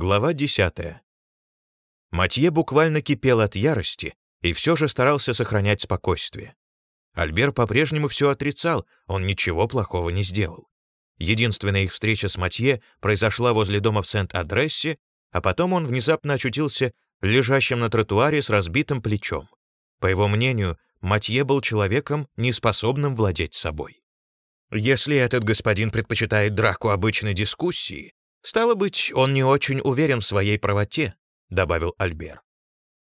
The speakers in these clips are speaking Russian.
Глава 10. Матье буквально кипел от ярости и все же старался сохранять спокойствие. Альбер по-прежнему все отрицал, он ничего плохого не сделал. Единственная их встреча с Матье произошла возле дома в Сент-Адрессе, а потом он внезапно очутился лежащим на тротуаре с разбитым плечом. По его мнению, Матье был человеком, неспособным владеть собой. Если этот господин предпочитает драку обычной дискуссии, «Стало быть, он не очень уверен в своей правоте», — добавил Альбер.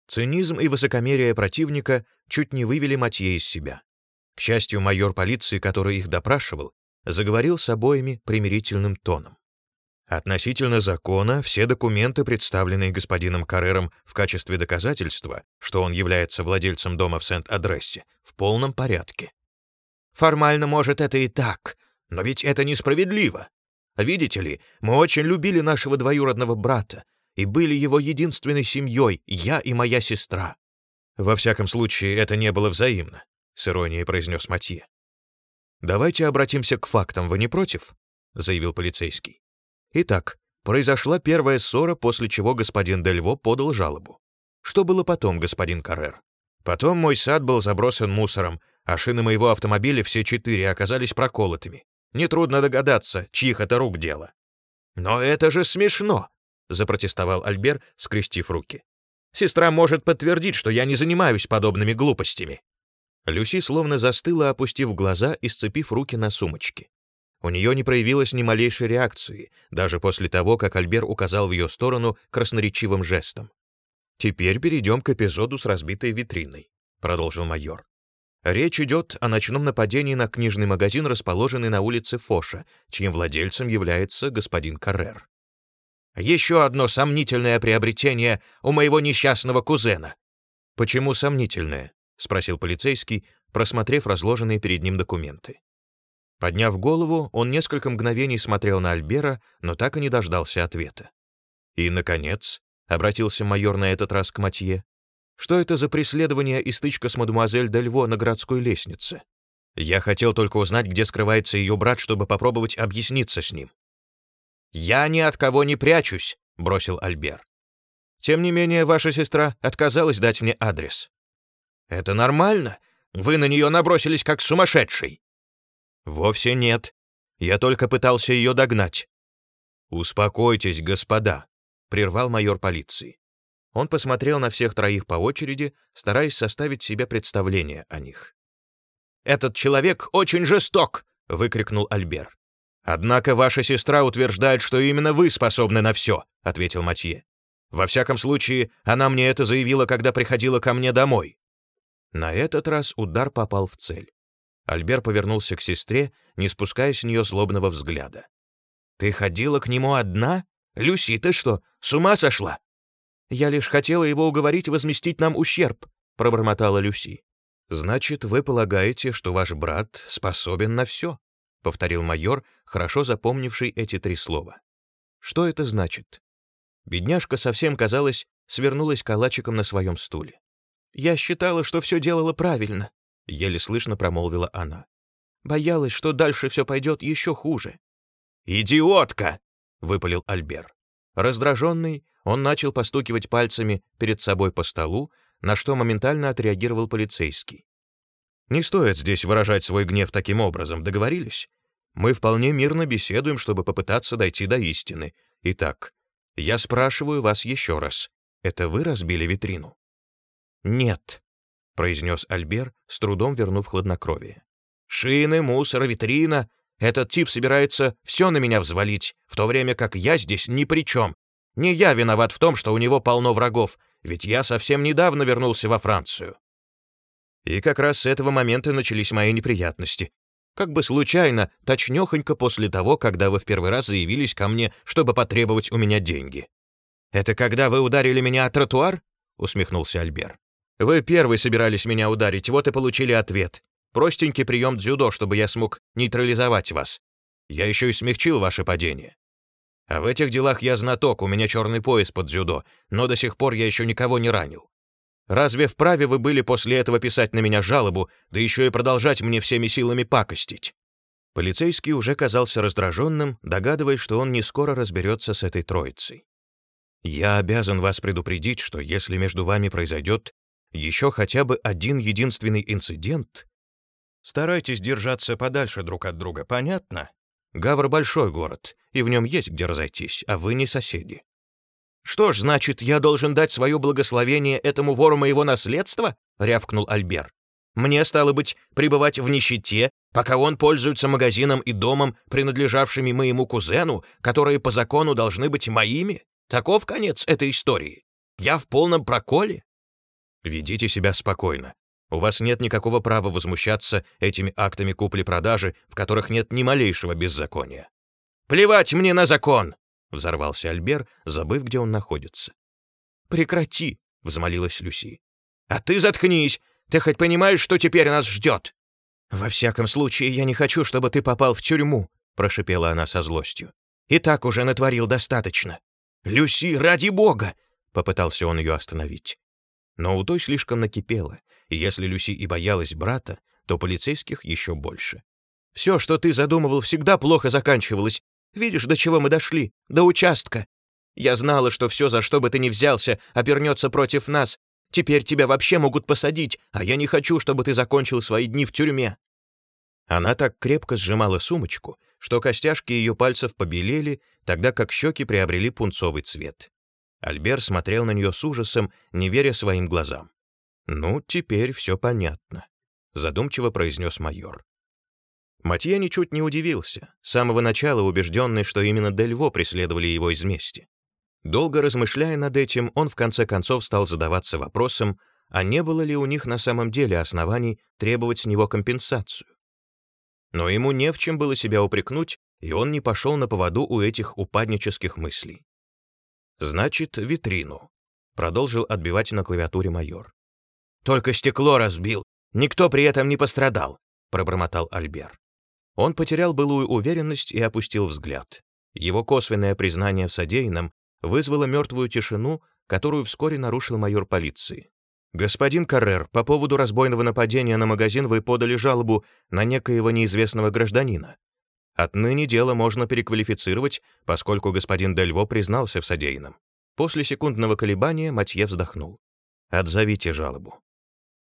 Цинизм и высокомерие противника чуть не вывели Матье из себя. К счастью, майор полиции, который их допрашивал, заговорил с обоими примирительным тоном. Относительно закона, все документы, представленные господином Каррером в качестве доказательства, что он является владельцем дома в Сент-Адрессе, в полном порядке. Формально, может, это и так, но ведь это несправедливо, Видите ли, мы очень любили нашего двоюродного брата и были его единственной семьей, я и моя сестра. Во всяком случае, это не было взаимно, с иронией произнес Матье. Давайте обратимся к фактам, вы не против? заявил полицейский. Итак, произошла первая ссора, после чего господин Дельво подал жалобу. Что было потом, господин Каррер? Потом мой сад был забросан мусором, а шины моего автомобиля все четыре оказались проколотыми. Нетрудно догадаться, чьих это рук дело. «Но это же смешно!» — запротестовал Альбер, скрестив руки. «Сестра может подтвердить, что я не занимаюсь подобными глупостями». Люси словно застыла, опустив глаза и сцепив руки на сумочке. У нее не проявилось ни малейшей реакции, даже после того, как Альбер указал в ее сторону красноречивым жестом. «Теперь перейдем к эпизоду с разбитой витриной», — продолжил майор. Речь идет о ночном нападении на книжный магазин, расположенный на улице Фоша, чьим владельцем является господин Каррер. «Еще одно сомнительное приобретение у моего несчастного кузена». «Почему сомнительное?» — спросил полицейский, просмотрев разложенные перед ним документы. Подняв голову, он несколько мгновений смотрел на Альбера, но так и не дождался ответа. И, наконец, обратился майор на этот раз к Матье, что это за преследование и стычка с мадемуазель Дельво на городской лестнице? Я хотел только узнать, где скрывается ее брат, чтобы попробовать объясниться с ним. «Я ни от кого не прячусь», — бросил Альбер. «Тем не менее, ваша сестра отказалась дать мне адрес». «Это нормально? Вы на нее набросились как сумасшедший». «Вовсе нет. Я только пытался ее догнать». «Успокойтесь, господа», — прервал майор полиции. Он посмотрел на всех троих по очереди, стараясь составить себе представление о них. «Этот человек очень жесток!» — выкрикнул Альбер. «Однако ваша сестра утверждает, что именно вы способны на все», — ответил Матье. «Во всяком случае, она мне это заявила, когда приходила ко мне домой». На этот раз удар попал в цель. Альбер повернулся к сестре, не спуская с нее злобного взгляда. «Ты ходила к нему одна? Люси, ты что, с ума сошла? «Я лишь хотела его уговорить возместить нам ущерб», — пробормотала Люси. «Значит, вы полагаете, что ваш брат способен на все?» — повторил майор, хорошо запомнивший эти три слова. «Что это значит?» Бедняжка совсем, казалось, свернулась калачиком на своем стуле. «Я считала, что все делала правильно», — еле слышно промолвила она. «Боялась, что дальше все пойдет еще хуже». «Идиотка!» — выпалил Альбер. Раздраженный, он начал постукивать пальцами перед собой по столу, на что моментально отреагировал полицейский. «Не стоит здесь выражать свой гнев таким образом, договорились? Мы вполне мирно беседуем, чтобы попытаться дойти до истины. Итак, я спрашиваю вас еще раз. Это вы разбили витрину?» «Нет», — произнес Альбер, с трудом вернув хладнокровие. «Шины, мусор, витрина. Этот тип собирается все на меня взвалить, в то время как я здесь ни при чем. Не я виноват в том, что у него полно врагов, ведь я совсем недавно вернулся во Францию. И как раз с этого момента начались мои неприятности. Как бы случайно, точнёхонько после того, когда вы в первый раз заявились ко мне, чтобы потребовать у меня деньги. «Это когда вы ударили меня о тротуар?» — усмехнулся Альбер. «Вы первый собирались меня ударить, вот и получили ответ. Простенький прием дзюдо, чтобы я смог нейтрализовать вас. Я еще и смягчил ваше падение. А в этих делах я знаток, у меня черный пояс под дзюдо, но до сих пор я еще никого не ранил. Разве вправе вы были после этого писать на меня жалобу, да еще и продолжать мне всеми силами пакостить?» Полицейский уже казался раздраженным, догадываясь, что он не скоро разберется с этой троицей. Я обязан вас предупредить, что если между вами произойдет еще хотя бы один единственный инцидент, старайтесь держаться подальше друг от друга, понятно? Гавр — большой город, и в нем есть где разойтись, а вы не соседи. «Что ж, значит, я должен дать свое благословение этому вору моего наследства?» — рявкнул Альбер. «Мне, стало быть, пребывать в нищете, пока он пользуется магазином и домом, принадлежавшими моему кузену, которые по закону должны быть моими? Таков конец этой истории. Я в полном проколе?» «Ведите себя спокойно. У вас нет никакого права возмущаться этими актами купли-продажи, в которых нет ни малейшего беззакония». «Плевать мне на закон!» — взорвался Альбер, забыв, где он находится. «Прекрати!» — взмолилась Люси. «А ты заткнись! Ты хоть понимаешь, что теперь нас ждет?» «Во всяком случае, я не хочу, чтобы ты попал в тюрьму», — прошипела она со злостью. «И так уже натворил достаточно». «Люси, ради бога!» — попытался он ее остановить. Но у той слишком накипело, и если Люси и боялась брата, то полицейских еще больше. «Все, что ты задумывал, всегда плохо заканчивалось, Видишь, до чего мы дошли? До участка. Я знала, что все, за что бы ты ни взялся, обернется против нас. Теперь тебя вообще могут посадить, а я не хочу, чтобы ты закончил свои дни в тюрьме». Она так крепко сжимала сумочку, что костяшки ее пальцев побелели, тогда как щеки приобрели пунцовый цвет. Альбер смотрел на нее с ужасом, не веря своим глазам. «Ну, теперь все понятно», — задумчиво произнес майор. Матье ничуть не удивился, с самого начала убежденный, что именно Дельво преследовали его из мести. Долго размышляя над этим, он в конце концов стал задаваться вопросом, а не было ли у них на самом деле оснований требовать с него компенсацию. Но ему не в чем было себя упрекнуть, и он не пошел на поводу у этих упаднических мыслей. «Значит, витрину», — продолжил отбивать на клавиатуре майор. «Только стекло разбил, никто при этом не пострадал», — пробормотал Альбер. Он потерял былую уверенность и опустил взгляд. Его косвенное признание в содеянном вызвало мертвую тишину, которую вскоре нарушил майор полиции. «Господин Каррер, по поводу разбойного нападения на магазин вы подали жалобу на некоего неизвестного гражданина. Отныне дело можно переквалифицировать, поскольку господин Дельво признался в содеянном». После секундного колебания Матье вздохнул. «Отзовите жалобу».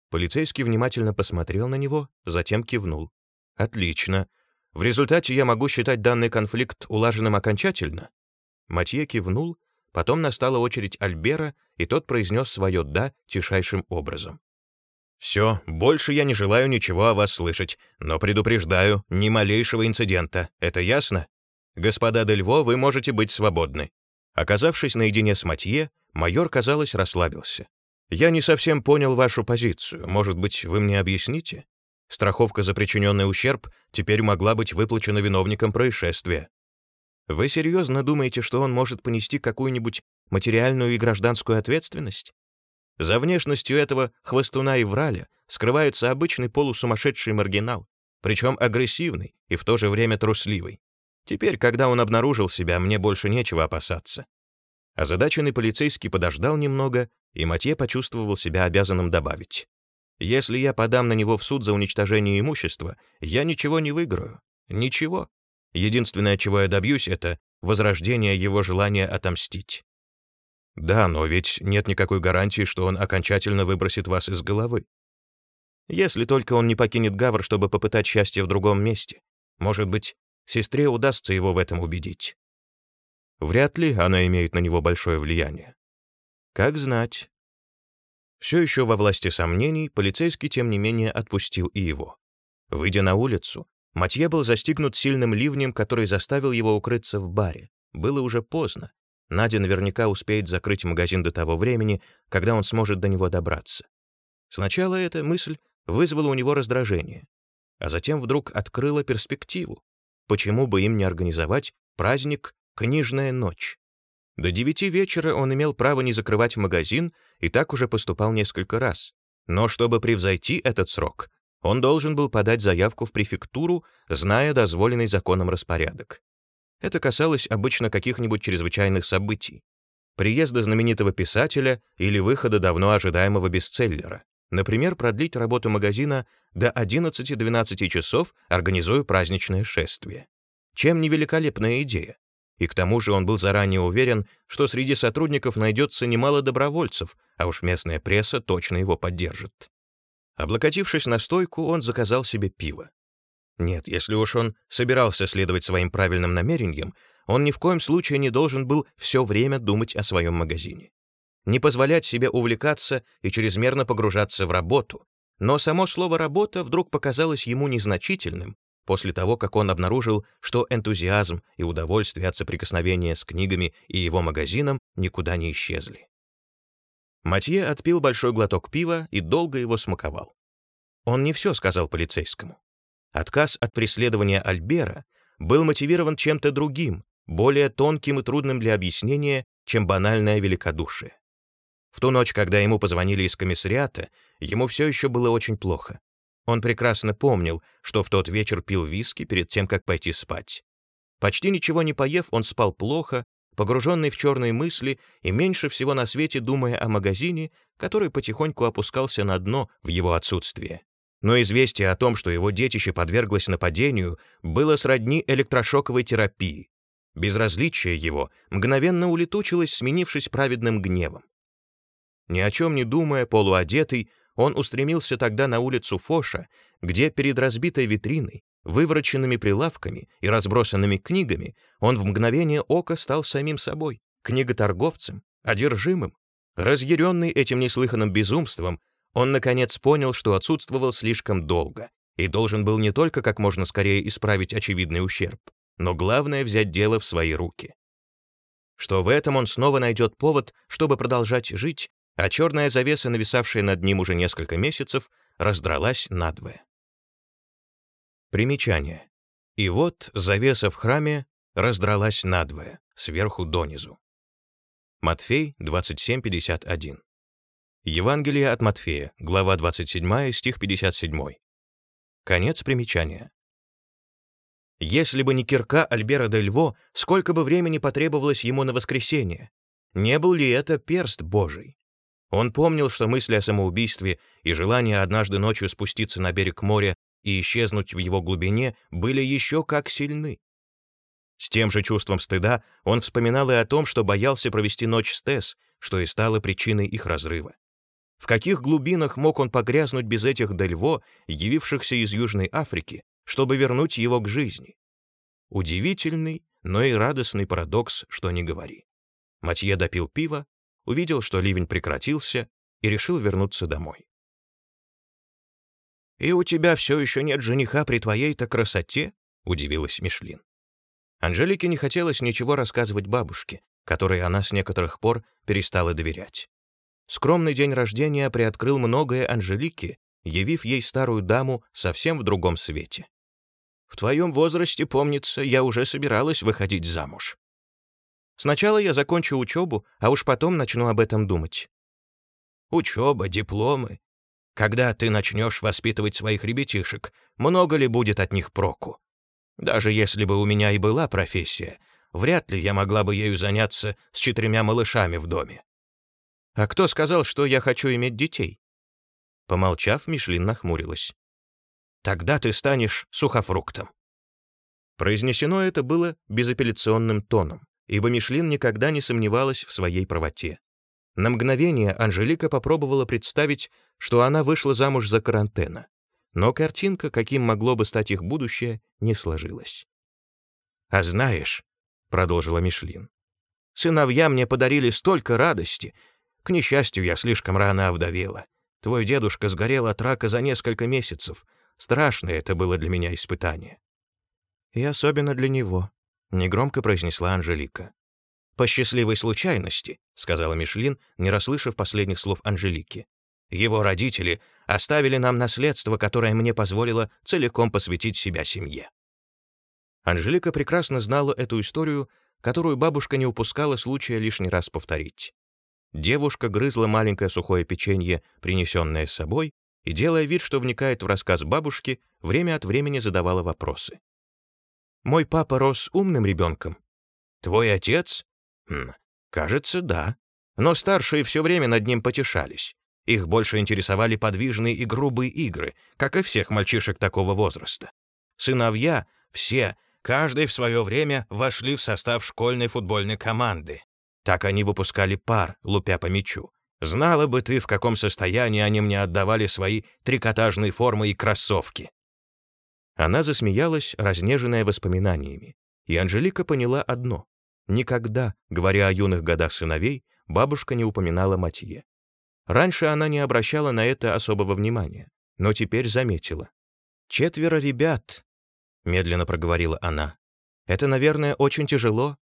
Полицейский внимательно посмотрел на него, затем кивнул. «Отлично. В результате я могу считать данный конфликт улаженным окончательно?» Матье кивнул, потом настала очередь Альбера, и тот произнес свое «да» тишайшим образом. «Все, больше я не желаю ничего о вас слышать, но предупреждаю, ни малейшего инцидента. Это ясно? Господа Дельво, вы можете быть свободны». Оказавшись наедине с Матье, майор, казалось, расслабился. «Я не совсем понял вашу позицию. Может быть, вы мне объясните?» Страховка за причиненный ущерб теперь могла быть выплачена виновникам происшествия. Вы серьезно думаете, что он может понести какую-нибудь материальную и гражданскую ответственность? За внешностью этого хвостуна и враля скрывается обычный полусумасшедший маргинал, причем агрессивный и в то же время трусливый. Теперь, когда он обнаружил себя, мне больше нечего опасаться. Озадаченный полицейский подождал немного, и Матье почувствовал себя обязанным добавить. Если я подам на него в суд за уничтожение имущества, я ничего не выиграю. Ничего. Единственное, чего я добьюсь, это возрождение его желания отомстить. Да, но ведь нет никакой гарантии, что он окончательно выбросит вас из головы. Если только он не покинет Гавр, чтобы попытать счастье в другом месте. Может быть, сестре удастся его в этом убедить. Вряд ли она имеет на него большое влияние. Как знать. Все еще во власти сомнений, полицейский, тем не менее, отпустил и его. Выйдя на улицу, Матье был застигнут сильным ливнем, который заставил его укрыться в баре. Было уже поздно. Надя наверняка успеет закрыть магазин до того времени, когда он сможет до него добраться. Сначала эта мысль вызвала у него раздражение, а затем вдруг открыла перспективу. Почему бы им не организовать праздник «Книжная ночь»? До девяти вечера он имел право не закрывать магазин и так уже поступал несколько раз. Но чтобы превзойти этот срок, он должен был подать заявку в префектуру, зная дозволенный законом распорядок. Это касалось обычно каких-нибудь чрезвычайных событий. Приезда знаменитого писателя или выхода давно ожидаемого бестселлера. Например, продлить работу магазина до 11-12 часов, организуя праздничное шествие. Чем не великолепная идея? И к тому же он был заранее уверен, что среди сотрудников найдется немало добровольцев, а уж местная пресса точно его поддержит. Облокотившись на стойку, он заказал себе пиво. Нет, если уж он собирался следовать своим правильным намерениям, он ни в коем случае не должен был все время думать о своем магазине. Не позволять себе увлекаться и чрезмерно погружаться в работу. Но само слово «работа» вдруг показалось ему незначительным после того, как он обнаружил, что энтузиазм и удовольствие от соприкосновения с книгами и его магазином никуда не исчезли. Матье отпил большой глоток пива и долго его смаковал. Он не все сказал полицейскому. Отказ от преследования Альбера был мотивирован чем-то другим, более тонким и трудным для объяснения, чем банальное великодушие. В ту ночь, когда ему позвонили из комиссариата, ему все еще было очень плохо. Он прекрасно помнил, что в тот вечер пил виски перед тем, как пойти спать. Почти ничего не поев, он спал плохо, погруженный в черные мысли и меньше всего на свете думая о магазине, который потихоньку опускался на дно в его отсутствие. Но известие о том, что его детище подверглось нападению, было сродни электрошоковой терапии. Безразличие его мгновенно улетучилось, сменившись праведным гневом. Ни о чем не думая, полуодетый, он устремился тогда на улицу Фоша, где перед разбитой витриной, вывороченными прилавками и разбросанными книгами он в мгновение ока стал самим собой, книготорговцем, одержимым. Разъяренный этим неслыханным безумством, он, наконец, понял, что отсутствовал слишком долго и должен был не только как можно скорее исправить очевидный ущерб, но главное — взять дело в свои руки. Что в этом он снова найдет повод, чтобы продолжать жить, а черная завеса, нависавшая над ним уже несколько месяцев, раздралась надвое. Примечание. И вот завеса в храме раздралась надвое, сверху донизу. Матфей 27.51. Евангелие от Матфея, глава 27, стих 57. Конец примечания. Если бы не кирка Альбера де Льво, сколько бы времени потребовалось ему на воскресенье? Не был ли это перст Божий? Он помнил, что мысли о самоубийстве и желание однажды ночью спуститься на берег моря и исчезнуть в его глубине были еще как сильны. С тем же чувством стыда он вспоминал и о том, что боялся провести ночь с Тесс, что и стало причиной их разрыва. В каких глубинах мог он погрязнуть без этих Дельво, явившихся из Южной Африки, чтобы вернуть его к жизни? Удивительный, но и радостный парадокс, что не говори. Матье допил пиво, увидел, что ливень прекратился, и решил вернуться домой. «И у тебя все еще нет жениха при твоей-то красоте?» — удивилась Мишлин. Анжелике не хотелось ничего рассказывать бабушке, которой она с некоторых пор перестала доверять. Скромный день рождения приоткрыл многое Анжелике, явив ей старую даму совсем в другом свете. «В твоем возрасте, помнится, я уже собиралась выходить замуж. Сначала я закончу учебу, а уж потом начну об этом думать. Учеба, дипломы. Когда ты начнешь воспитывать своих ребятишек, много ли будет от них проку? Даже если бы у меня и была профессия, вряд ли я могла бы ею заняться с четырьмя малышами в доме. А кто сказал, что я хочу иметь детей? Помолчав, Мишлин нахмурилась. Тогда ты станешь сухофруктом. Произнесено это было безапелляционным тоном ибо Мишлин никогда не сомневалась в своей правоте. На мгновение Анжелика попробовала представить, что она вышла замуж за карантена, но картинка, каким могло бы стать их будущее, не сложилась. «А знаешь», — продолжила Мишлин, — «сыновья мне подарили столько радости. К несчастью, я слишком рано овдовела. Твой дедушка сгорел от рака за несколько месяцев. Страшное это было для меня испытание». «И особенно для него», негромко произнесла Анжелика. «По счастливой случайности», — сказала Мишлин, не расслышав последних слов Анжелики. «Его родители оставили нам наследство, которое мне позволило целиком посвятить себя семье». Анжелика прекрасно знала эту историю, которую бабушка не упускала случая лишний раз повторить. Девушка грызла маленькое сухое печенье, принесенное с собой, и, делая вид, что вникает в рассказ бабушки, время от времени задавала вопросы. Мой папа рос умным ребенком. Твой отец? Хм, кажется, да. Но старшие все время над ним потешались. Их больше интересовали подвижные и грубые игры, как и всех мальчишек такого возраста. Сыновья, все, Каждый в свое время вошли в состав школьной футбольной команды. Так они выпускали пар, лупя по мячу. Знала бы ты, в каком состоянии они мне отдавали свои трикотажные формы и кроссовки. Она засмеялась, разнеженная воспоминаниями. И Анжелика поняла одно. Никогда, говоря о юных годах сыновей, бабушка не упоминала Матье. Раньше она не обращала на это особого внимания, но теперь заметила. «Четверо ребят», — медленно проговорила она. «Это, наверное, очень тяжело».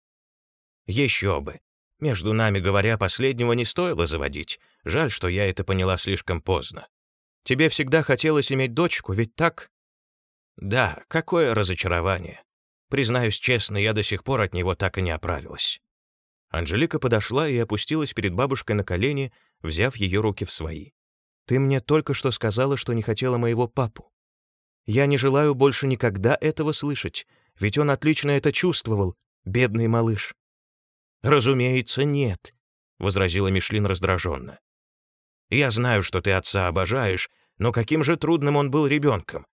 «Еще бы. Между нами говоря, последнего не стоило заводить. Жаль, что я это поняла слишком поздно. Тебе всегда хотелось иметь дочку, ведь так?» «Да, какое разочарование. Признаюсь честно, я до сих пор от него так и не оправилась». Анжелика подошла и опустилась перед бабушкой на колени, взяв ее руки в свои. «Ты мне только что сказала, что не хотела моего папу. Я не желаю больше никогда этого слышать, ведь он отлично это чувствовал, бедный малыш». «Разумеется, нет», — возразила Мишлин раздраженно. «Я знаю, что ты отца обожаешь, но каким же трудным он был ребенком.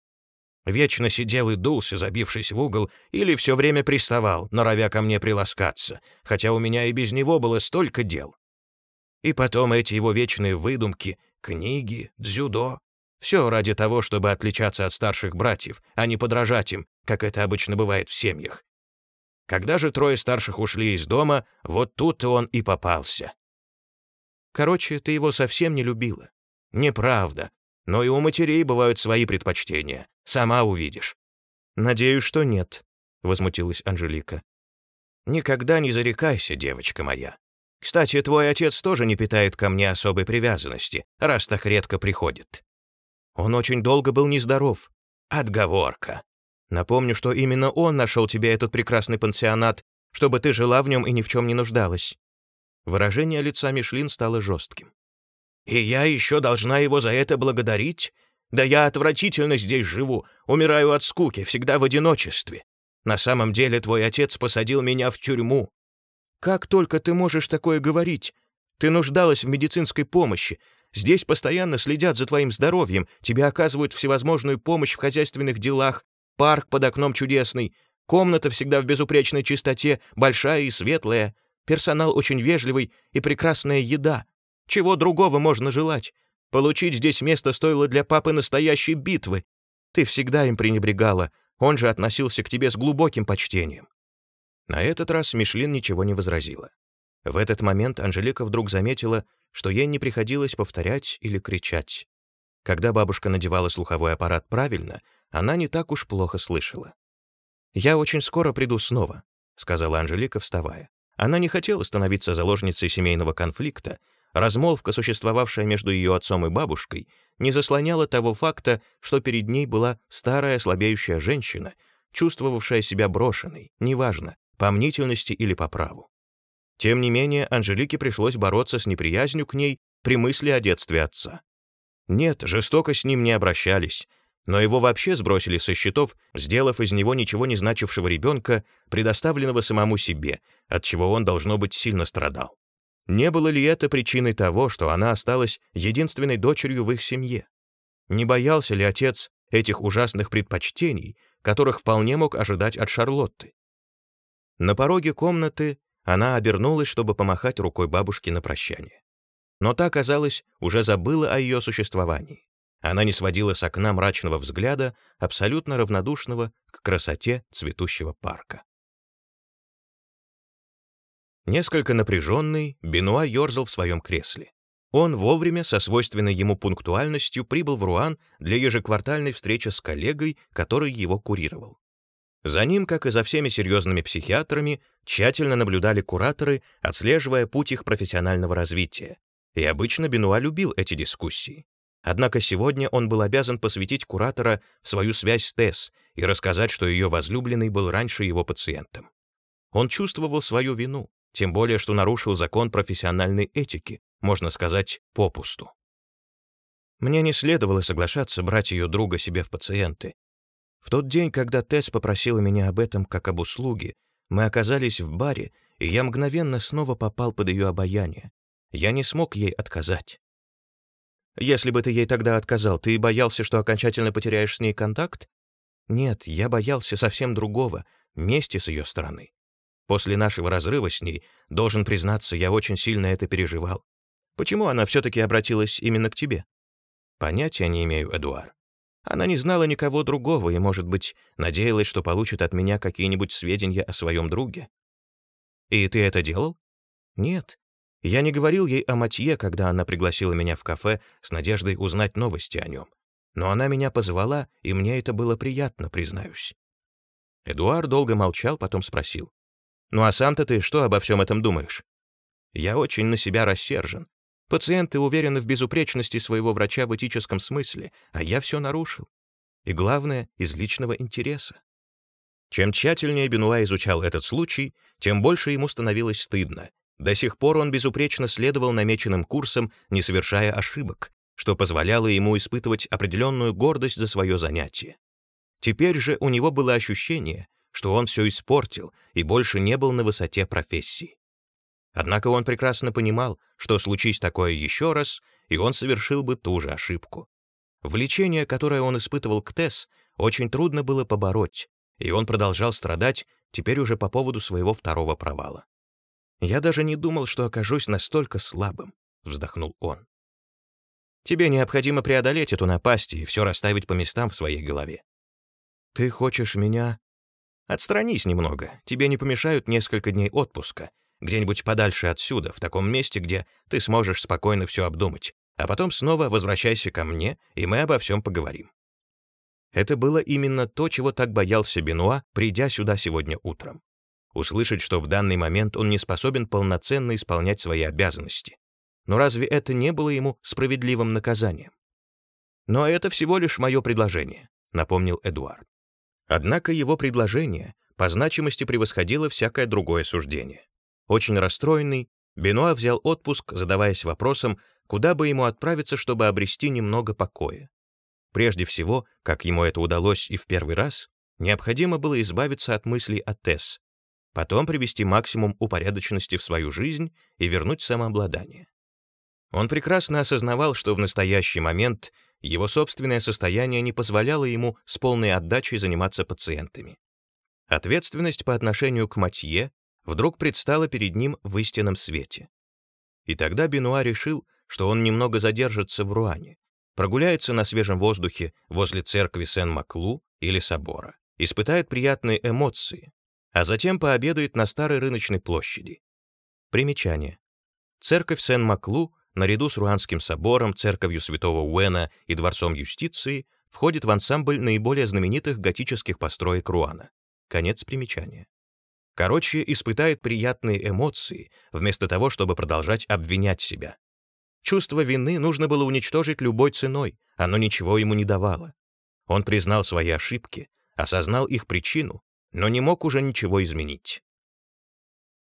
Вечно сидел и дулся, забившись в угол, или все время приставал, норовя ко мне приласкаться, хотя у меня и без него было столько дел. И потом эти его вечные выдумки, книги, дзюдо. Все ради того, чтобы отличаться от старших братьев, а не подражать им, как это обычно бывает в семьях. Когда же трое старших ушли из дома, вот тут-то он и попался. Короче, ты его совсем не любила. Неправда. Но и у матерей бывают свои предпочтения. Сама увидишь». «Надеюсь, что нет», — возмутилась Анжелика. «Никогда не зарекайся, девочка моя. Кстати, твой отец тоже не питает ко мне особой привязанности, раз так редко приходит. Он очень долго был нездоров. Отговорка. Напомню, что именно он нашел тебе этот прекрасный пансионат, чтобы ты жила в нем и ни в чем не нуждалась». Выражение лица Мишлин стало жестким. «И я еще должна его за это благодарить? Да я отвратительно здесь живу, умираю от скуки, всегда в одиночестве. На самом деле твой отец посадил меня в тюрьму. Как только ты можешь такое говорить? Ты нуждалась в медицинской помощи. Здесь постоянно следят за твоим здоровьем, тебе оказывают всевозможную помощь в хозяйственных делах, парк под окном чудесный, комната всегда в безупречной чистоте, большая и светлая, персонал очень вежливый и прекрасная еда. Чего другого можно желать? Получить здесь место стоило для папы настоящей битвы. Ты всегда им пренебрегала, он же относился к тебе с глубоким почтением». На этот раз Мишлин ничего не возразила. В этот момент Анжелика вдруг заметила, что ей не приходилось повторять или кричать. Когда бабушка надевала слуховой аппарат правильно, она не так уж плохо слышала. «Я очень скоро приду снова», — сказала Анжелика, вставая. Она не хотела становиться заложницей семейного конфликта, Размолвка, существовавшая между ее отцом и бабушкой, не заслоняла того факта, что перед ней была старая слабеющая женщина, чувствовавшая себя брошенной, неважно, по мнительности или по праву. Тем не менее, Анжелике пришлось бороться с неприязнью к ней при мысли о детстве отца. Нет, жестоко с ним не обращались, но его вообще сбросили со счетов, сделав из него ничего не значившего ребенка, предоставленного самому себе, от чего он, должно быть, сильно страдал. Не было ли это причиной того, что она осталась единственной дочерью в их семье? Не боялся ли отец этих ужасных предпочтений, которых вполне мог ожидать от Шарлотты? На пороге комнаты она обернулась, чтобы помахать рукой бабушке на прощание. Но та, казалось, уже забыла о ее существовании. Она не сводила с окна мрачного взгляда, абсолютно равнодушного к красоте цветущего парка. Несколько напряженный, Бенуа ерзал в своем кресле. Он вовремя, со свойственной ему пунктуальностью, прибыл в Руан для ежеквартальной встречи с коллегой, который его курировал. За ним, как и за всеми серьезными психиатрами, тщательно наблюдали кураторы, отслеживая путь их профессионального развития. И обычно Бенуа любил эти дискуссии. Однако сегодня он был обязан посвятить куратора в свою связь с Тесс и рассказать, что ее возлюбленный был раньше его пациентом. Он чувствовал свою вину, тем более, что нарушил закон профессиональной этики, можно сказать, попусту. Мне не следовало соглашаться брать ее друга себе в пациенты. В тот день, когда Тесс попросила меня об этом как об услуге, мы оказались в баре, и я мгновенно снова попал под ее обаяние. Я не смог ей отказать. Если бы ты ей тогда отказал, ты боялся, что окончательно потеряешь с ней контакт? Нет, я боялся совсем другого, мести с ее стороны. После нашего разрыва с ней, должен признаться, я очень сильно это переживал. Почему она все-таки обратилась именно к тебе? Понятия не имею, Эдуар. Она не знала никого другого и, может быть, надеялась, что получит от меня какие-нибудь сведения о своем друге. И ты это делал? Нет. Я не говорил ей о Матье, когда она пригласила меня в кафе с надеждой узнать новости о нем. Но она меня позвала, и мне это было приятно, признаюсь. Эдуард долго молчал, потом спросил. «Ну а сам-то ты что обо всем этом думаешь?» «Я очень на себя рассержен. Пациенты уверены в безупречности своего врача в этическом смысле, а я все нарушил. И главное, из личного интереса. Чем тщательнее Бенуа изучал этот случай, тем больше ему становилось стыдно. До сих пор он безупречно следовал намеченным курсом, не совершая ошибок, что позволяло ему испытывать определенную гордость за свое занятие. Теперь же у него было ощущение, что он все испортил и больше не был на высоте профессии. Однако он прекрасно понимал, что случись такое еще раз, и он совершил бы ту же ошибку. Влечение, которое он испытывал к Тесс, очень трудно было побороть, и он продолжал страдать теперь уже по поводу своего второго провала. «Я даже не думал, что окажусь настолько слабым», — вздохнул он. «Тебе необходимо преодолеть эту напасть и все расставить по местам в своей голове. Ты хочешь меня...» «Отстранись немного, тебе не помешают несколько дней отпуска, где-нибудь подальше отсюда, в таком месте, где ты сможешь спокойно все обдумать, а потом снова возвращайся ко мне, и мы обо всем поговорим. Это было именно то, чего так боялся Бенуа, придя сюда сегодня утром. Услышать, что в данный момент он не способен полноценно исполнять свои обязанности. Но разве это не было ему справедливым наказанием? «Но это всего лишь мое предложение», — напомнил Эдуард. Однако его предложение по значимости превосходило всякое другое суждение. Очень расстроенный, Бенуа взял отпуск, задаваясь вопросом, куда бы ему отправиться, чтобы обрести немного покоя. Прежде всего, как ему это удалось и в первый раз, необходимо было избавиться от мыслей о Тесс, потом привести максимум упорядоченности в свою жизнь и вернуть самообладание. Он прекрасно осознавал, что в настоящий момент его собственное состояние не позволяло ему с полной отдачей заниматься пациентами. Ответственность по отношению к Матье вдруг предстала перед ним в истинном свете. И тогда Бенуа решил, что он немного задержится в Руане, прогуляется на свежем воздухе возле церкви Сен-Маклу или собора, испытает приятные эмоции, а затем пообедает на старой рыночной площади. Примечание. Церковь Сен-Маклу, наряду с Руанским собором, церковью святого Уэна и дворцом юстиции, входит в ансамбль наиболее знаменитых готических построек Руана. Конец примечания. Короче, испытает приятные эмоции, вместо того, чтобы продолжать обвинять себя. Чувство вины нужно было уничтожить любой ценой, оно ничего ему не давало. Он признал свои ошибки, осознал их причину, но не мог уже ничего изменить.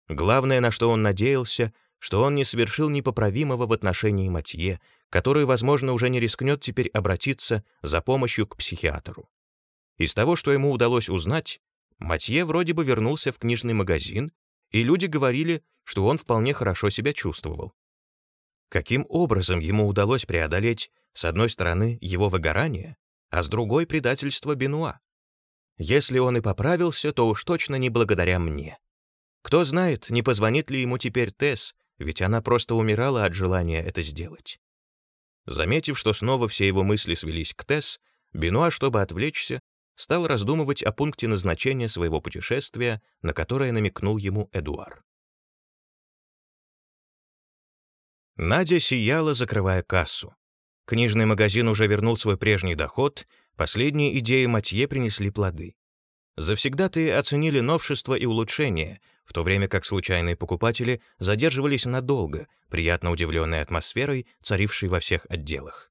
Главное, на что он надеялся, что он не совершил непоправимого в отношении Матье, который, возможно, уже не рискнет теперь обратиться за помощью к психиатру. Из того, что ему удалось узнать, Матье вроде бы вернулся в книжный магазин, и люди говорили, что он вполне хорошо себя чувствовал. Каким образом ему удалось преодолеть, с одной стороны, его выгорание, а с другой — предательство Бенуа? Если он и поправился, то уж точно не благодаря мне. Кто знает, не позвонит ли ему теперь Тесс, ведь она просто умирала от желания это сделать. Заметив, что снова все его мысли свелись к Тесс, Бенуа, чтобы отвлечься, стал раздумывать о пункте назначения своего путешествия, на которое намекнул ему Эдуар. Надя сияла, закрывая кассу. Книжный магазин уже вернул свой прежний доход, последние идеи Матье принесли плоды. Завсегдатые оценили новшества и улучшения, в то время как случайные покупатели задерживались надолго, приятно удивленные атмосферой, царившей во всех отделах.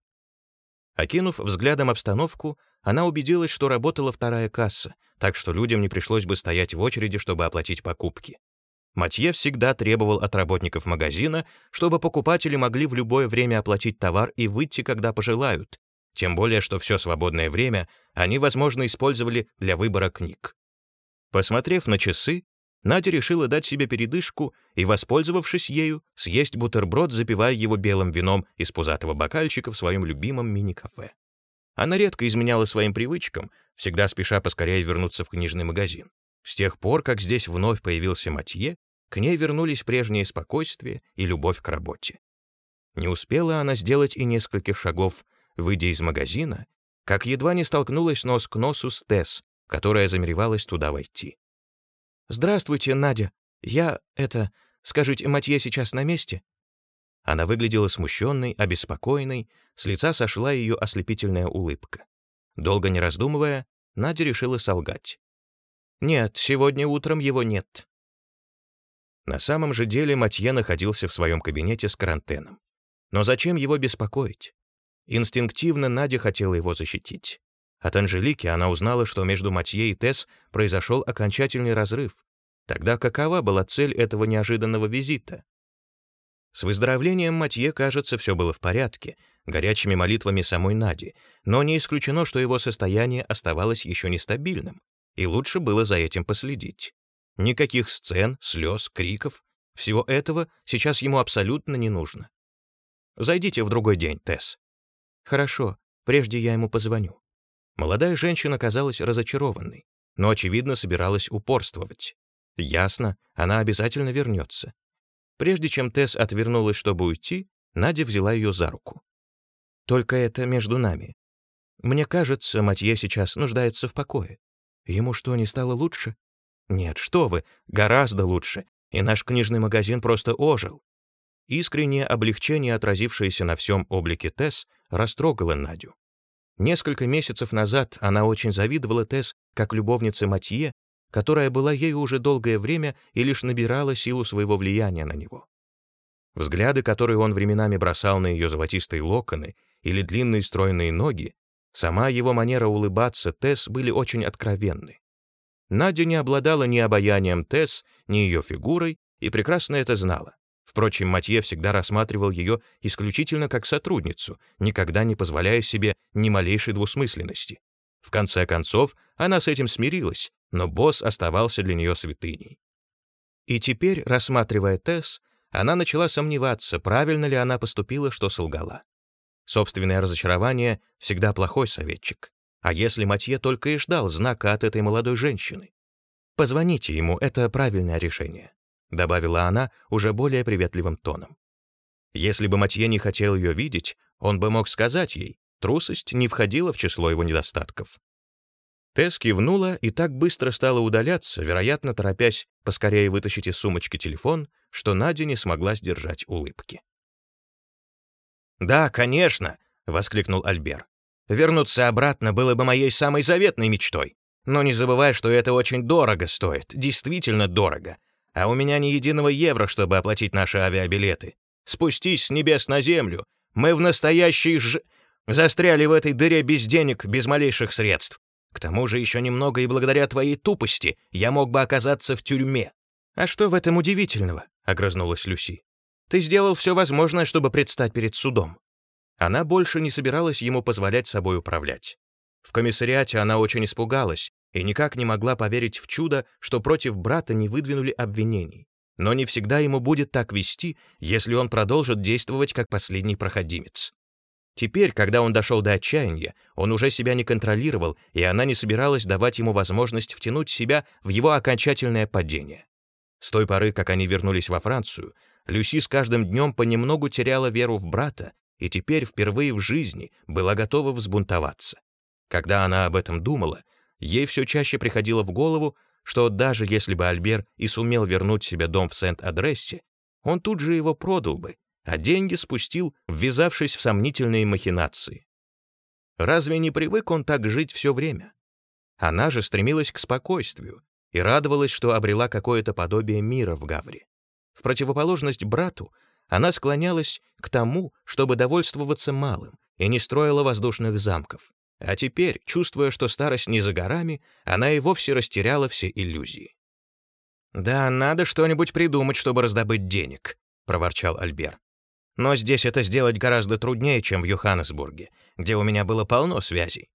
Окинув взглядом обстановку, она убедилась, что работала вторая касса, так что людям не пришлось бы стоять в очереди, чтобы оплатить покупки. Матье всегда требовал от работников магазина, чтобы покупатели могли в любое время оплатить товар и выйти, когда пожелают, тем более что все свободное время они, возможно, использовали для выбора книг. Посмотрев на часы, Надя решила дать себе передышку и, воспользовавшись ею, съесть бутерброд, запивая его белым вином из пузатого бокальчика в своем любимом мини-кафе. Она редко изменяла своим привычкам, всегда спеша поскорее вернуться в книжный магазин. С тех пор, как здесь вновь появился Матье, к ней вернулись прежнее спокойствие и любовь к работе. Не успела она сделать и нескольких шагов, выйдя из магазина, как едва не столкнулась нос к носу с Тесс, которая замеревалась туда войти. «Здравствуйте, Надя. Я, это... Скажите, Матье сейчас на месте?» Она выглядела смущенной, обеспокоенной, с лица сошла ее ослепительная улыбка. Долго не раздумывая, Надя решила солгать. «Нет, сегодня утром его нет». На самом же деле Матье находился в своем кабинете с карантеном. Но зачем его беспокоить? Инстинктивно Надя хотела его защитить. От Анжелики она узнала, что между Матье и Тесс произошел окончательный разрыв. Тогда какова была цель этого неожиданного визита? С выздоровлением Матье, кажется, все было в порядке, горячими молитвами самой Нади, но не исключено, что его состояние оставалось еще нестабильным, и лучше было за этим последить. Никаких сцен, слез, криков. Всего этого сейчас ему абсолютно не нужно. «Зайдите в другой день, Тесс». «Хорошо, прежде я ему позвоню». Молодая женщина казалась разочарованной, но, очевидно, собиралась упорствовать. Ясно, она обязательно вернется. Прежде чем Тесс отвернулась, чтобы уйти, Надя взяла ее за руку. «Только это между нами. Мне кажется, Матье сейчас нуждается в покое. Ему что, не стало лучше? Нет, что вы, гораздо лучше. И наш книжный магазин просто ожил. Искреннее облегчение, отразившееся на всем облике Тесс, растрогало Надю. Несколько месяцев назад она очень завидовала Тесс как любовнице Матье, которая была ею уже долгое время и лишь набирала силу своего влияния на него. Взгляды, которые он временами бросал на ее золотистые локоны или длинные стройные ноги, сама его манера улыбаться Тесс были очень откровенны. Надя не обладала ни обаянием Тесс, ни ее фигурой, и прекрасно это знала. Впрочем, Матье всегда рассматривал ее исключительно как сотрудницу, никогда не позволяя себе ни малейшей двусмысленности. В конце концов, она с этим смирилась, но босс оставался для нее святыней. И теперь, рассматривая Тесс, она начала сомневаться, правильно ли она поступила, что солгала. Собственное разочарование — всегда плохой советчик. А если Матье только и ждал знака от этой молодой женщины? Позвоните ему, это правильное решение, добавила она уже более приветливым тоном. Если бы Матье не хотел ее видеть, он бы мог сказать ей, трусость не входила в число его недостатков. Тесс кивнула и так быстро стала удаляться, вероятно, торопясь поскорее вытащить из сумочки телефон, что Надя не смогла сдержать улыбки. «Да, конечно!» — воскликнул Альбер. Вернуться обратно было бы моей самой заветной мечтой. Но не забывай, что это очень дорого стоит, действительно дорого. А у меня ни единого евро, чтобы оплатить наши авиабилеты. Спустись с небес на землю. Мы в настоящей ж... Застряли в этой дыре без денег, без малейших средств. К тому же еще немного и благодаря твоей тупости я мог бы оказаться в тюрьме. «А что в этом удивительного?» — огрызнулась Люси. «Ты сделал все возможное, чтобы предстать перед судом. Она больше не собиралась ему позволять собой управлять. В комиссариате она очень испугалась и никак не могла поверить в чудо, что против брата не выдвинули обвинений. Но не всегда ему будет так вести, если он продолжит действовать как последний проходимец. Теперь, когда он дошел до отчаяния, он уже себя не контролировал, и она не собиралась давать ему возможность втянуть себя в его окончательное падение. С той поры, как они вернулись во Францию, Люси с каждым днем понемногу теряла веру в брата и теперь впервые в жизни была готова взбунтоваться. Когда она об этом думала, ей все чаще приходило в голову, что даже если бы Альбер и сумел вернуть себе дом в Сент-Адрессе, он тут же его продал бы, а деньги спустил, ввязавшись в сомнительные махинации. Разве не привык он так жить все время? Она же стремилась к спокойствию и радовалась, что обрела какое-то подобие мира в Гавре. В противоположность брату, она склонялась к тому, чтобы довольствоваться малым, и не строила воздушных замков. А теперь, чувствуя, что старость не за горами, она и вовсе растеряла все иллюзии. «Да, надо что-нибудь придумать, чтобы раздобыть денег», — проворчал Альбер. «Но здесь это сделать гораздо труднее, чем в Йоханнесбурге, где у меня было полно связей.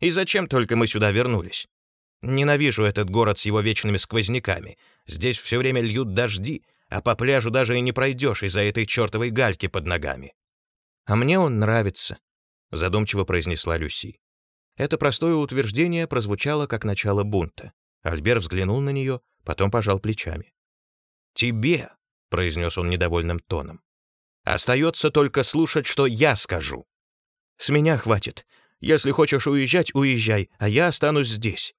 И зачем только мы сюда вернулись? Ненавижу этот город с его вечными сквозняками. Здесь все время льют дожди, а по пляжу даже и не пройдешь из-за этой чертовой гальки под ногами. «А мне он нравится», — задумчиво произнесла Люси. Это простое утверждение прозвучало как начало бунта. Альбер взглянул на нее, потом пожал плечами. «Тебе», — произнес он недовольным тоном, — «остается только слушать, что я скажу. С меня хватит. Если хочешь уезжать, уезжай, а я останусь здесь».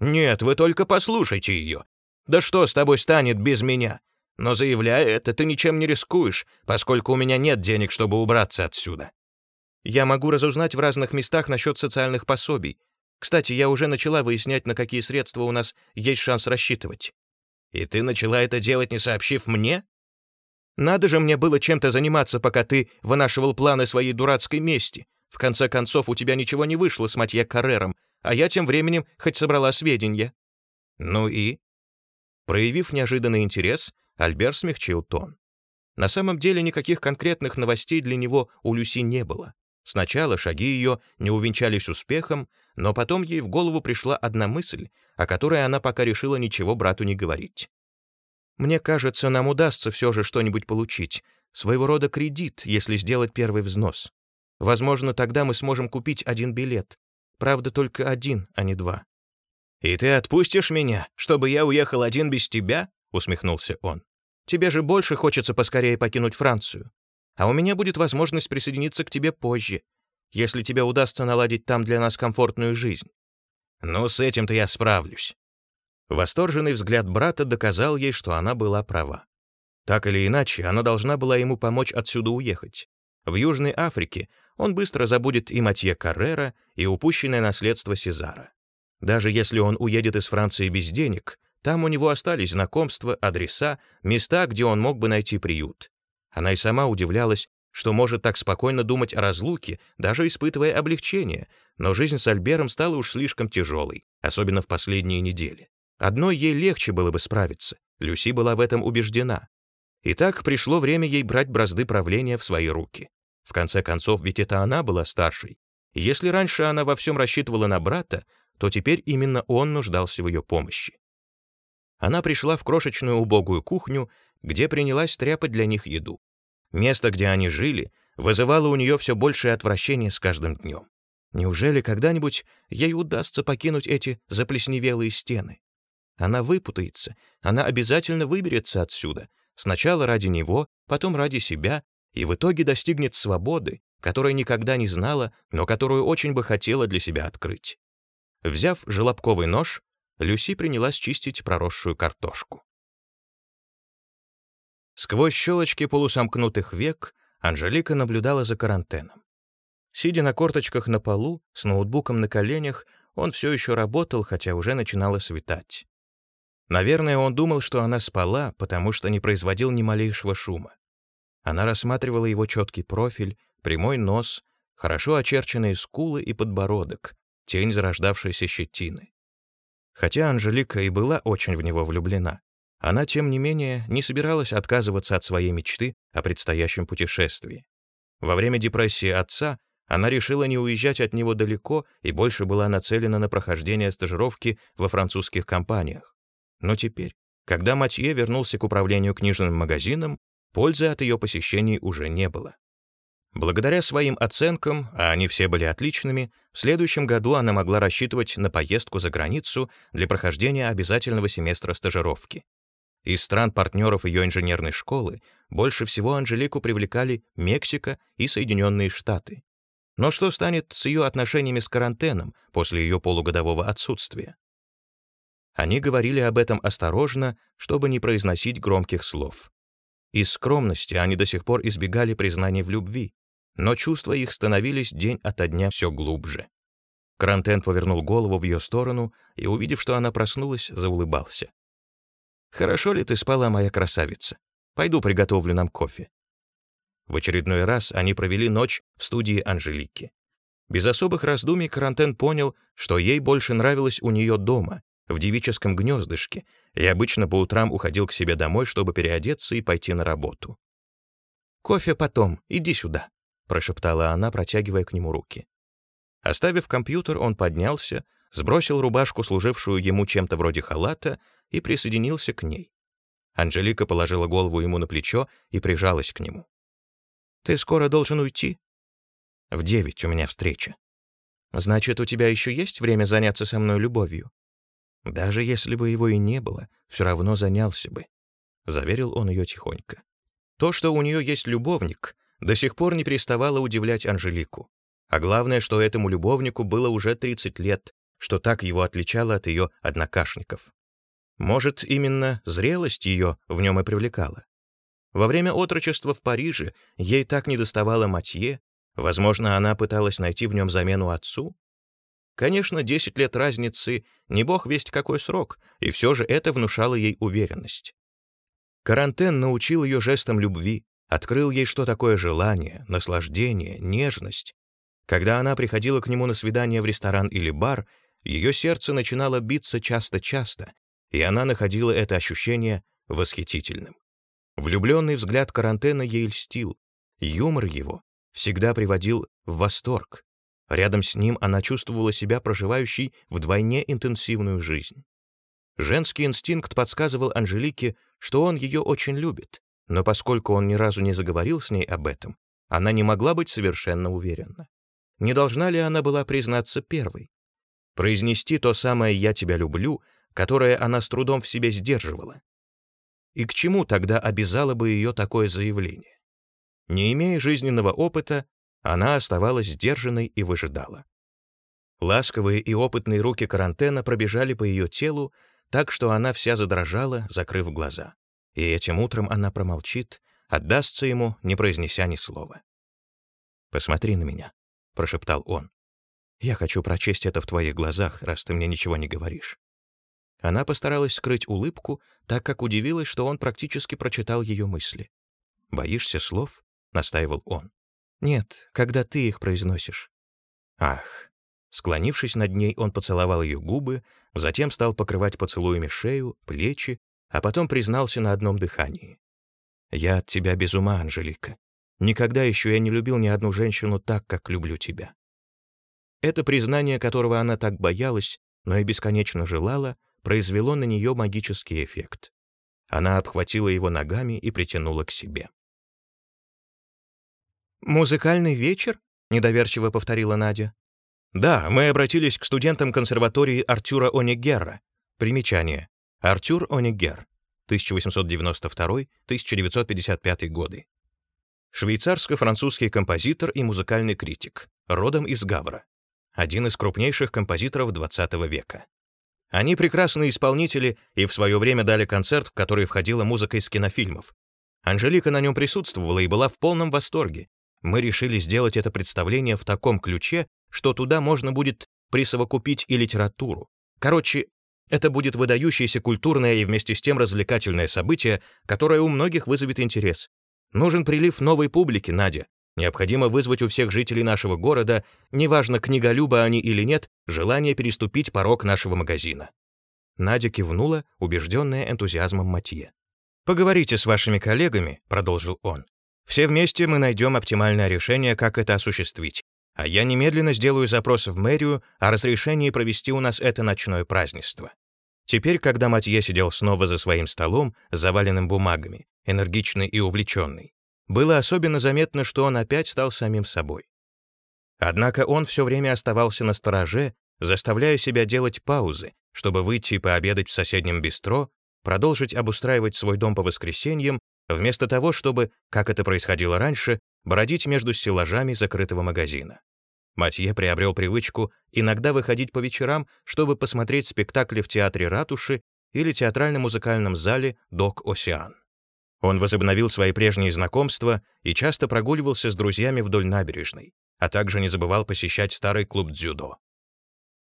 «Нет, вы только послушайте ее. Да что с тобой станет без меня? Но заявляя это, ты ничем не рискуешь, поскольку у меня нет денег, чтобы убраться отсюда. Я могу разузнать в разных местах насчет социальных пособий. Кстати, я уже начала выяснять, на какие средства у нас есть шанс рассчитывать. И ты начала это делать, не сообщив мне? Надо же мне было чем-то заниматься, пока ты вынашивал планы своей дурацкой мести. В конце концов, у тебя ничего не вышло с Матье Каррером, а я тем временем хоть собрала сведения. Ну и? Проявив неожиданный интерес, Альбер смягчил тон. На самом деле никаких конкретных новостей для него у Люси не было. Сначала шаги ее не увенчались успехом, но потом ей в голову пришла одна мысль, о которой она пока решила ничего брату не говорить. «Мне кажется, нам удастся все же что-нибудь получить, своего рода кредит, если сделать первый взнос. Возможно, тогда мы сможем купить один билет. Правда, только один, а не два». «И ты отпустишь меня, чтобы я уехал один без тебя?» — усмехнулся он. «Тебе же больше хочется поскорее покинуть Францию а у меня будет возможность присоединиться к тебе позже, если тебе удастся наладить там для нас комфортную жизнь. Ну, с этим-то я справлюсь. Восторженный взгляд брата доказал ей, что она была права. Так или иначе, она должна была ему помочь отсюда уехать. В Южной Африке он быстро забудет и Матье Каррера, и упущенное наследство Сезара. Даже если он уедет из Франции без денег, там у него остались знакомства, адреса, места, где он мог бы найти приют. Она и сама удивлялась, что может так спокойно думать о разлуке, даже испытывая облегчение, но жизнь с Альбером стала уж слишком тяжелой, особенно в последние недели. Одной ей легче было бы справиться, Люси была в этом убеждена. И так пришло время ей брать бразды правления в свои руки. В конце концов, ведь это она была старшей. Если раньше она во всем рассчитывала на брата, то теперь именно он нуждался в ее помощи. Она пришла в крошечную убогую кухню где принялась стряпать для них еду. Место, где они жили, вызывало у нее все большее отвращение с каждым днем. Неужели когда-нибудь ей удастся покинуть эти заплесневелые стены? Она выпутается, она обязательно выберется отсюда, сначала ради него, потом ради себя, и в итоге достигнет свободы, которой никогда не знала, но которую очень бы хотела для себя открыть. Взяв желобковый нож, Люси принялась чистить проросшую картошку. Сквозь щелочки полусомкнутых век Анжелика наблюдала за карантеном. Сидя на корточках на полу, с ноутбуком на коленях, он все еще работал, хотя уже начинало светать. Наверное, он думал, что она спала, потому что не производил ни малейшего шума. Она рассматривала его четкий профиль, прямой нос, хорошо очерченные скулы и подбородок, тень зарождавшейся щетины. Хотя Анжелика и была очень в него влюблена, она, тем не менее, не собиралась отказываться от своей мечты о предстоящем путешествии. Во время депрессии отца она решила не уезжать от него далеко и больше была нацелена на прохождение стажировки во французских компаниях. Но теперь, когда Матье вернулся к управлению книжным магазином, пользы от ее посещений уже не было. Благодаря своим оценкам, а они все были отличными, в следующем году она могла рассчитывать на поездку за границу для прохождения обязательного семестра стажировки. Из стран-партнеров ее инженерной школы больше всего Анжелику привлекали Мексика и Соединенные Штаты. Но что станет с ее отношениями с карантеном после ее полугодового отсутствия? Они говорили об этом осторожно, чтобы не произносить громких слов. Из скромности они до сих пор избегали признаний в любви, но чувства их становились день ото дня все глубже. Карантен повернул голову в ее сторону и, увидев, что она проснулась, заулыбался. «Хорошо ли ты спала, моя красавица? Пойду приготовлю нам кофе». В очередной раз они провели ночь в студии Анжелики. Без особых раздумий Карантен понял, что ей больше нравилось у нее дома, в девическом гнездышке, и обычно по утрам уходил к себе домой, чтобы переодеться и пойти на работу. «Кофе потом, иди сюда», — прошептала она, протягивая к нему руки. Оставив компьютер, он поднялся, сбросил рубашку, служившую ему чем-то вроде халата, и присоединился к ней. Анжелика положила голову ему на плечо и прижалась к нему. «Ты скоро должен уйти?» «В девять у меня встреча». «Значит, у тебя еще есть время заняться со мной любовью?» «Даже если бы его и не было, все равно занялся бы», — заверил он ее тихонько. То, что у нее есть любовник, до сих пор не переставало удивлять Анжелику. А главное, что этому любовнику было уже 30 лет, что так его отличало от ее однокашников. Может, именно зрелость ее в нем и привлекала. Во время отрочества в Париже ей так недоставало Матье, возможно, она пыталась найти в нем замену отцу. Конечно, 10 лет разницы — не бог весть какой срок, и все же это внушало ей уверенность. Карантен научил ее жестам любви, открыл ей, что такое желание, наслаждение, нежность. Когда она приходила к нему на свидание в ресторан или бар, ее сердце начинало биться часто-часто, и она находила это ощущение восхитительным. Влюбленный взгляд Карантена ей льстил. Юмор его всегда приводил в восторг. Рядом с ним она чувствовала себя проживающей вдвойне интенсивную жизнь. Женский инстинкт подсказывал Анжелике, что он ее очень любит, но поскольку он ни разу не заговорил с ней об этом, она не могла быть совершенно уверена. Не должна ли она была признаться первой? Произнести то самое «я тебя люблю», которое она с трудом в себе сдерживала. И к чему тогда обязало бы ее такое заявление? Не имея жизненного опыта, она оставалась сдержанной и выжидала. Ласковые и опытные руки карантена пробежали по ее телу, так что она вся задрожала, закрыв глаза. И этим утром она промолчит, отдастся ему, не произнеся ни слова. «Посмотри на меня», — прошептал он. «Я хочу прочесть это в твоих глазах, раз ты мне ничего не говоришь». Она постаралась скрыть улыбку, так как удивилась, что он практически прочитал ее мысли. «Боишься слов?» — настаивал он. «Нет, когда ты их произносишь». «Ах!» Склонившись над ней, он поцеловал ее губы, затем стал покрывать поцелуями шею, плечи, а потом признался на одном дыхании. «Я от тебя без ума, Анжелика. Никогда еще я не любил ни одну женщину так, как люблю тебя». Это признание, которого она так боялась, но и бесконечно желала, произвело на нее магический эффект. Она обхватила его ногами и притянула к себе. «Музыкальный вечер?» — недоверчиво повторила Надя. «Да, мы обратились к студентам консерватории Артюра Онегерра. Примечание. Артюр Онегер, 1892-1955 годы. Швейцарско-французский композитор и музыкальный критик, родом из Гавра. Один из крупнейших композиторов XX века. Они прекрасные исполнители и в свое время дали концерт, в который входила музыка из кинофильмов. Анжелика на нем присутствовала и была в полном восторге. Мы решили сделать это представление в таком ключе, что туда можно будет присовокупить и литературу. Короче, это будет выдающееся культурное и вместе с тем развлекательное событие, которое у многих вызовет интерес. Нужен прилив новой публики, Надя. Необходимо вызвать у всех жителей нашего города, неважно, книголюбы они или нет, желание переступить порог нашего магазина». Надя кивнула, убежденная энтузиазмом Матье. «Поговорите с вашими коллегами», — продолжил он. «Все вместе мы найдем оптимальное решение, как это осуществить. А я немедленно сделаю запрос в мэрию о разрешении провести у нас это ночное празднество». Теперь, когда Матье сидел снова за своим столом, заваленным бумагами, энергичный и увлеченный, было особенно заметно, что он опять стал самим собой. Однако он все время оставался на стороже, заставляя себя делать паузы, чтобы выйти пообедать в соседнем бистро, продолжить обустраивать свой дом по воскресеньям, вместо того, чтобы, как это происходило раньше, бродить между стеллажами закрытого магазина. Матье приобрел привычку иногда выходить по вечерам, чтобы посмотреть спектакли в театре ратуши или театрально-музыкальном зале «Док Осиан». Он возобновил свои прежние знакомства и часто прогуливался с друзьями вдоль набережной, а также не забывал посещать старый клуб дзюдо.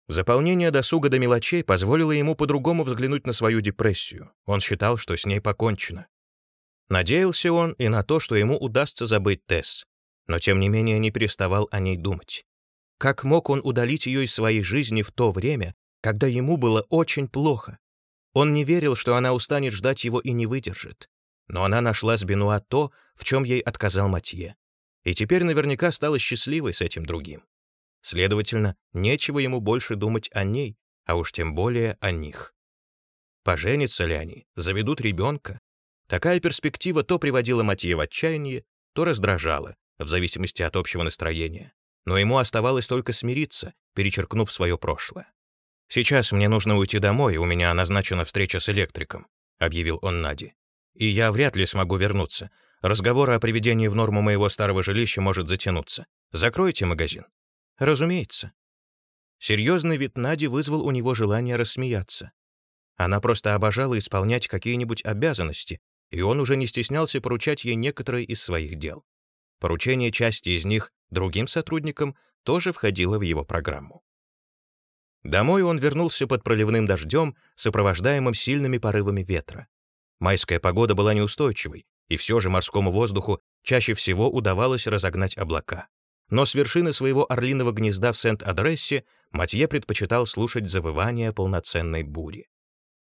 Заполнение досуга до мелочей позволило ему по-другому взглянуть на свою депрессию. Он считал, что с ней покончено. Надеялся он и на то, что ему удастся забыть Тесс, но тем не менее не переставал о ней думать. Как мог он удалить ее из своей жизни в то время, когда ему было очень плохо? Он не верил, что она устанет ждать его и не выдержит. Но она нашла с Бенуа то, в чем ей отказал Матье. И теперь наверняка стала счастливой с этим другим. Следовательно, нечего ему больше думать о ней, а уж тем более о них. Поженятся ли они, заведут ребенка? Такая перспектива то приводила Матье в отчаяние, то раздражала, в зависимости от общего настроения. но ему оставалось только смириться, перечеркнув свое прошлое. «Сейчас мне нужно уйти домой, у меня назначена встреча с электриком», — объявил он Наде. «И я вряд ли смогу вернуться. Разговор о приведении в норму моего старого жилища может затянуться. Закройте магазин». «Разумеется». Серьезный вид Нади вызвал у него желание рассмеяться. Она просто обожала исполнять какие-нибудь обязанности, и он уже не стеснялся поручать ей некоторые из своих дел. Поручение части из них другим сотрудникам тоже входило в его программу. Домой он вернулся под проливным дождем, сопровождаемым сильными порывами ветра. Майская погода была неустойчивой, и все же морскому воздуху чаще всего удавалось разогнать облака. Но с вершины своего орлиного гнезда в Сент-Адрессе Матье предпочитал слушать завывание полноценной бури.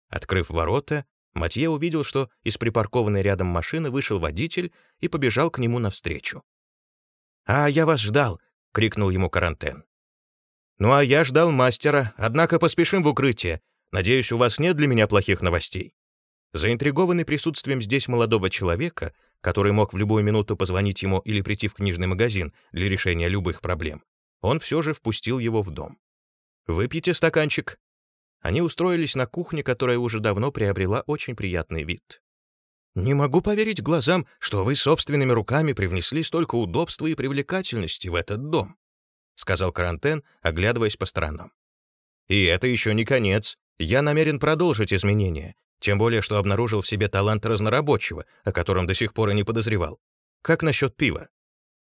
Открыв ворота, Матье увидел, что из припаркованной рядом машины вышел водитель и побежал к нему навстречу. «А, я вас ждал!» — крикнул ему Карантен. «Ну а я ждал мастера, однако поспешим в укрытие. Надеюсь, у вас нет для меня плохих новостей». Заинтригованный присутствием здесь молодого человека, который мог в любую минуту позвонить ему или прийти в книжный магазин для решения любых проблем, он все же впустил его в дом. «Выпьете стаканчик?» Они устроились на кухне, которая уже давно приобрела очень приятный вид. «Не могу поверить глазам, что вы собственными руками привнесли столько удобства и привлекательности в этот дом», сказал Карантен, оглядываясь по сторонам. «И это еще не конец. Я намерен продолжить изменения, тем более, что обнаружил в себе талант разнорабочего, о котором до сих пор и не подозревал. Как насчет пива?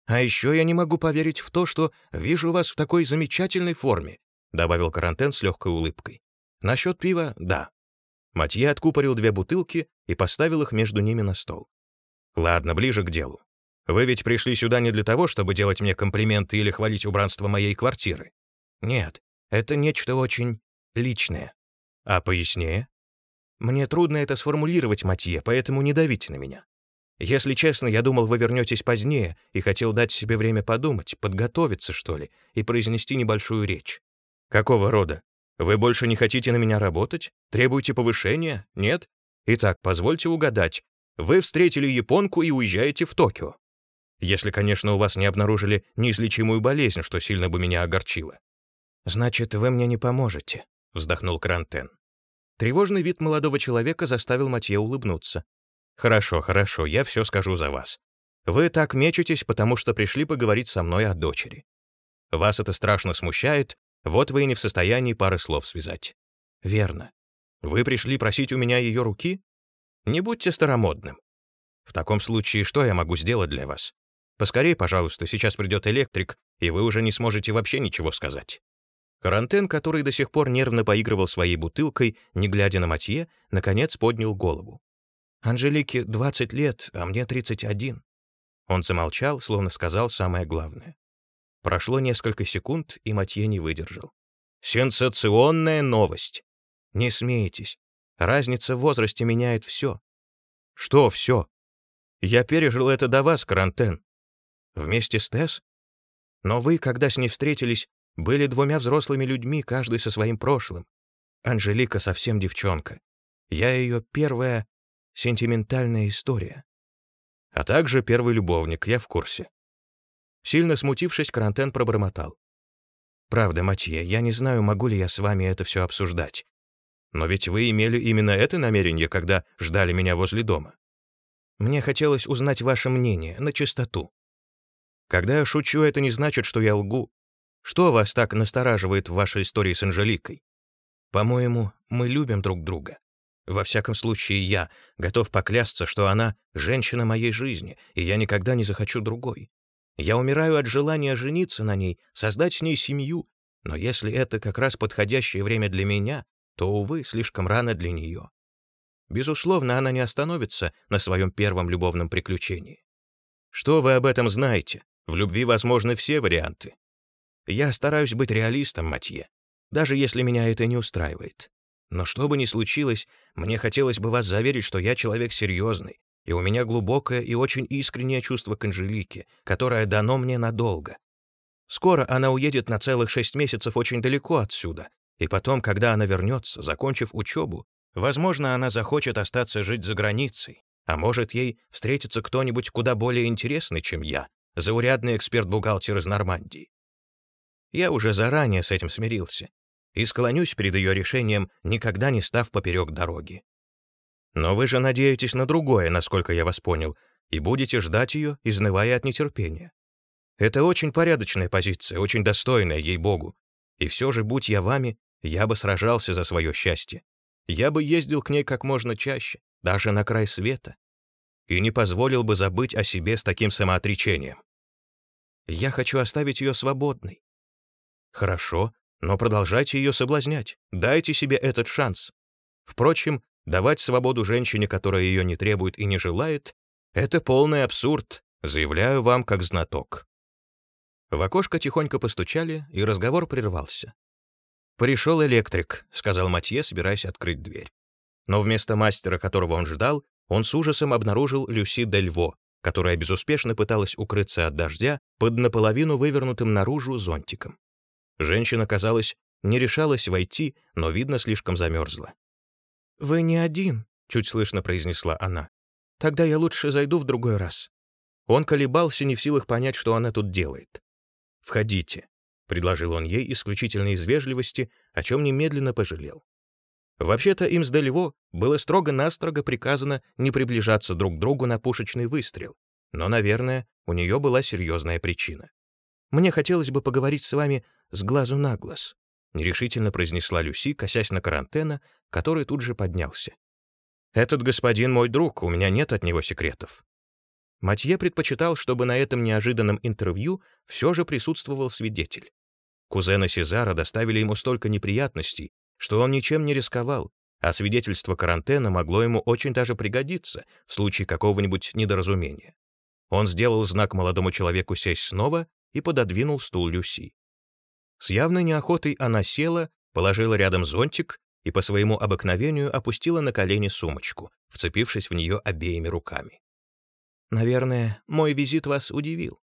А еще я не могу поверить в то, что вижу вас в такой замечательной форме», добавил Карантен с легкой улыбкой. Насчет пива — да. Матье откупорил две бутылки и поставил их между ними на стол. Ладно, ближе к делу. Вы ведь пришли сюда не для того, чтобы делать мне комплименты или хвалить убранство моей квартиры. Нет, это нечто очень личное. А пояснее? Мне трудно это сформулировать, Матье, поэтому не давите на меня. Если честно, я думал, вы вернетесь позднее и хотел дать себе время подумать, подготовиться, что ли, и произнести небольшую речь. Какого рода? Вы больше не хотите на меня работать? Требуете повышения? Нет? Итак, позвольте угадать. Вы встретили японку и уезжаете в Токио. Если, конечно, у вас не обнаружили неизлечимую болезнь, что сильно бы меня огорчило. Значит, вы мне не поможете, вздохнул Крантен. Тревожный вид молодого человека заставил Матье улыбнуться. Хорошо, хорошо, я все скажу за вас. Вы так мечетесь, потому что пришли поговорить со мной о дочери. Вас это страшно смущает, вот вы и не в состоянии пары слов связать. Верно. Вы пришли просить у меня ее руки? Не будьте старомодным. В таком случае, что я могу сделать для вас? Поскорей, пожалуйста, сейчас придет электрик, и вы уже не сможете вообще ничего сказать. Карантен, который до сих пор нервно поигрывал своей бутылкой, не глядя на Матье, наконец поднял голову. «Анжелике 20 лет, а мне 31». Он замолчал, словно сказал самое главное. Прошло несколько секунд, и Матье не выдержал. «Сенсационная новость!» «Не смейтесь. Разница в возрасте меняет все». «Что все?» «Я пережил это до вас, Карантен». «Вместе с Тесс?» «Но вы, когда с ней встретились, были двумя взрослыми людьми, каждый со своим прошлым. Анжелика совсем девчонка. Я ее первая сентиментальная история. А также первый любовник, я в курсе. Сильно смутившись, Карантен пробормотал. «Правда, Матье, я не знаю, могу ли я с вами это все обсуждать. Но ведь вы имели именно это намерение, когда ждали меня возле дома. Мне хотелось узнать ваше мнение, на чистоту. Когда я шучу, это не значит, что я лгу. Что вас так настораживает в вашей истории с Анжеликой? По-моему, мы любим друг друга. Во всяком случае, я готов поклясться, что она — женщина моей жизни, и я никогда не захочу другой. Я умираю от желания жениться на ней, создать с ней семью, но если это как раз подходящее время для меня, то, увы, слишком рано для нее. Безусловно, она не остановится на своем первом любовном приключении. Что вы об этом знаете? В любви возможны все варианты. Я стараюсь быть реалистом, Матье, даже если меня это не устраивает. Но что бы ни случилось, мне хотелось бы вас заверить, что я человек серьезный, и у меня глубокое и очень искреннее чувство к Анжелике, которое дано мне надолго. Скоро она уедет на целых шесть месяцев очень далеко отсюда, и потом, когда она вернется, закончив учебу, возможно, она захочет остаться жить за границей, а может, ей встретится кто-нибудь куда более интересный, чем я, заурядный эксперт-бухгалтер из Нормандии. Я уже заранее с этим смирился и склонюсь перед ее решением, никогда не став поперек дороги. Но вы же надеетесь на другое, насколько я вас понял, и будете ждать ее, изнывая от нетерпения. Это очень порядочная позиция, очень достойная, ей-богу. И все же, будь я вами, я бы сражался за свое счастье. Я бы ездил к ней как можно чаще, даже на край света, и не позволил бы забыть о себе с таким самоотречением. Я хочу оставить ее свободной. Хорошо, но продолжайте ее соблазнять. Дайте себе этот шанс. Впрочем, давать свободу женщине, которая ее не требует и не желает, это полный абсурд, заявляю вам как знаток. В окошко тихонько постучали, и разговор прервался. «Пришел электрик», — сказал Матье, собираясь открыть дверь. Но вместо мастера, которого он ждал, он с ужасом обнаружил Люси Дельво, которая безуспешно пыталась укрыться от дождя под наполовину вывернутым наружу зонтиком. Женщина, казалось, не решалась войти, но, видно, слишком замерзла. «Вы не один», — чуть слышно произнесла она. «Тогда я лучше зайду в другой раз». Он колебался, не в силах понять, что она тут делает. «Входите», — предложил он ей исключительно из вежливости, о чем немедленно пожалел. Вообще-то им с Дельво было строго-настрого приказано не приближаться друг к другу на пушечный выстрел, но, наверное, у нее была серьезная причина. «Мне хотелось бы поговорить с вами с глазу на глаз», нерешительно произнесла Люси, косясь на карантена, который тут же поднялся. «Этот господин мой друг, у меня нет от него секретов». Матье предпочитал, чтобы на этом неожиданном интервью все же присутствовал свидетель. Кузена Сезара доставили ему столько неприятностей, что он ничем не рисковал, а свидетельство карантена могло ему очень даже пригодиться в случае какого-нибудь недоразумения. Он сделал знак молодому человеку сесть снова и пододвинул стул Люси. С явной неохотой она села, положила рядом зонтик и по своему обыкновению опустила на колени сумочку, вцепившись в нее обеими руками. «Наверное, мой визит вас удивил».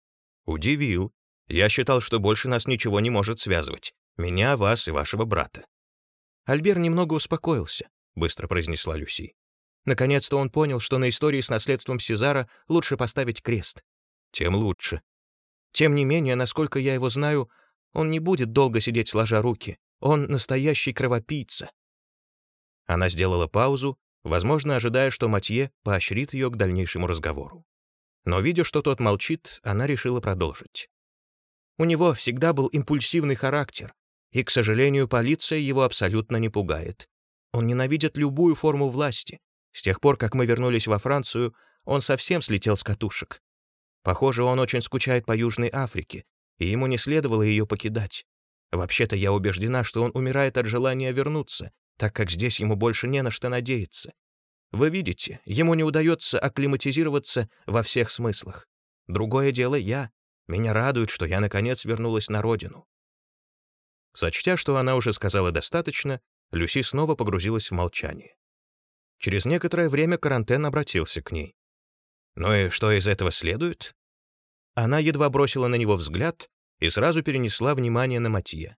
«Удивил. Я считал, что больше нас ничего не может связывать. Меня, вас и вашего брата. Альбер немного успокоился, быстро произнесла Люси. Наконец-то он понял, что на истории с наследством Сезара лучше поставить крест. Тем лучше. Тем не менее, насколько я его знаю, он не будет долго сидеть сложа руки. Он настоящий кровопийца. Она сделала паузу, возможно, ожидая, что Матье поощрит ее к дальнейшему разговору. Но, видя, что тот молчит, она решила продолжить. У него всегда был импульсивный характер, и, к сожалению, полиция его абсолютно не пугает. Он ненавидит любую форму власти. С тех пор, как мы вернулись во Францию, он совсем слетел с катушек. Похоже, он очень скучает по Южной Африке, и ему не следовало ее покидать. Вообще-то я убеждена, что он умирает от желания вернуться, так как здесь ему больше не на что надеяться. Вы видите, ему не удается акклиматизироваться во всех смыслах. Другое дело я. Меня радует, что я, наконец, вернулась на родину. Сочтя, что она уже сказала достаточно, Люси снова погрузилась в молчание. Через некоторое время Карантен обратился к ней. «Ну и что из этого следует?» Она едва бросила на него взгляд и сразу перенесла внимание на Матье.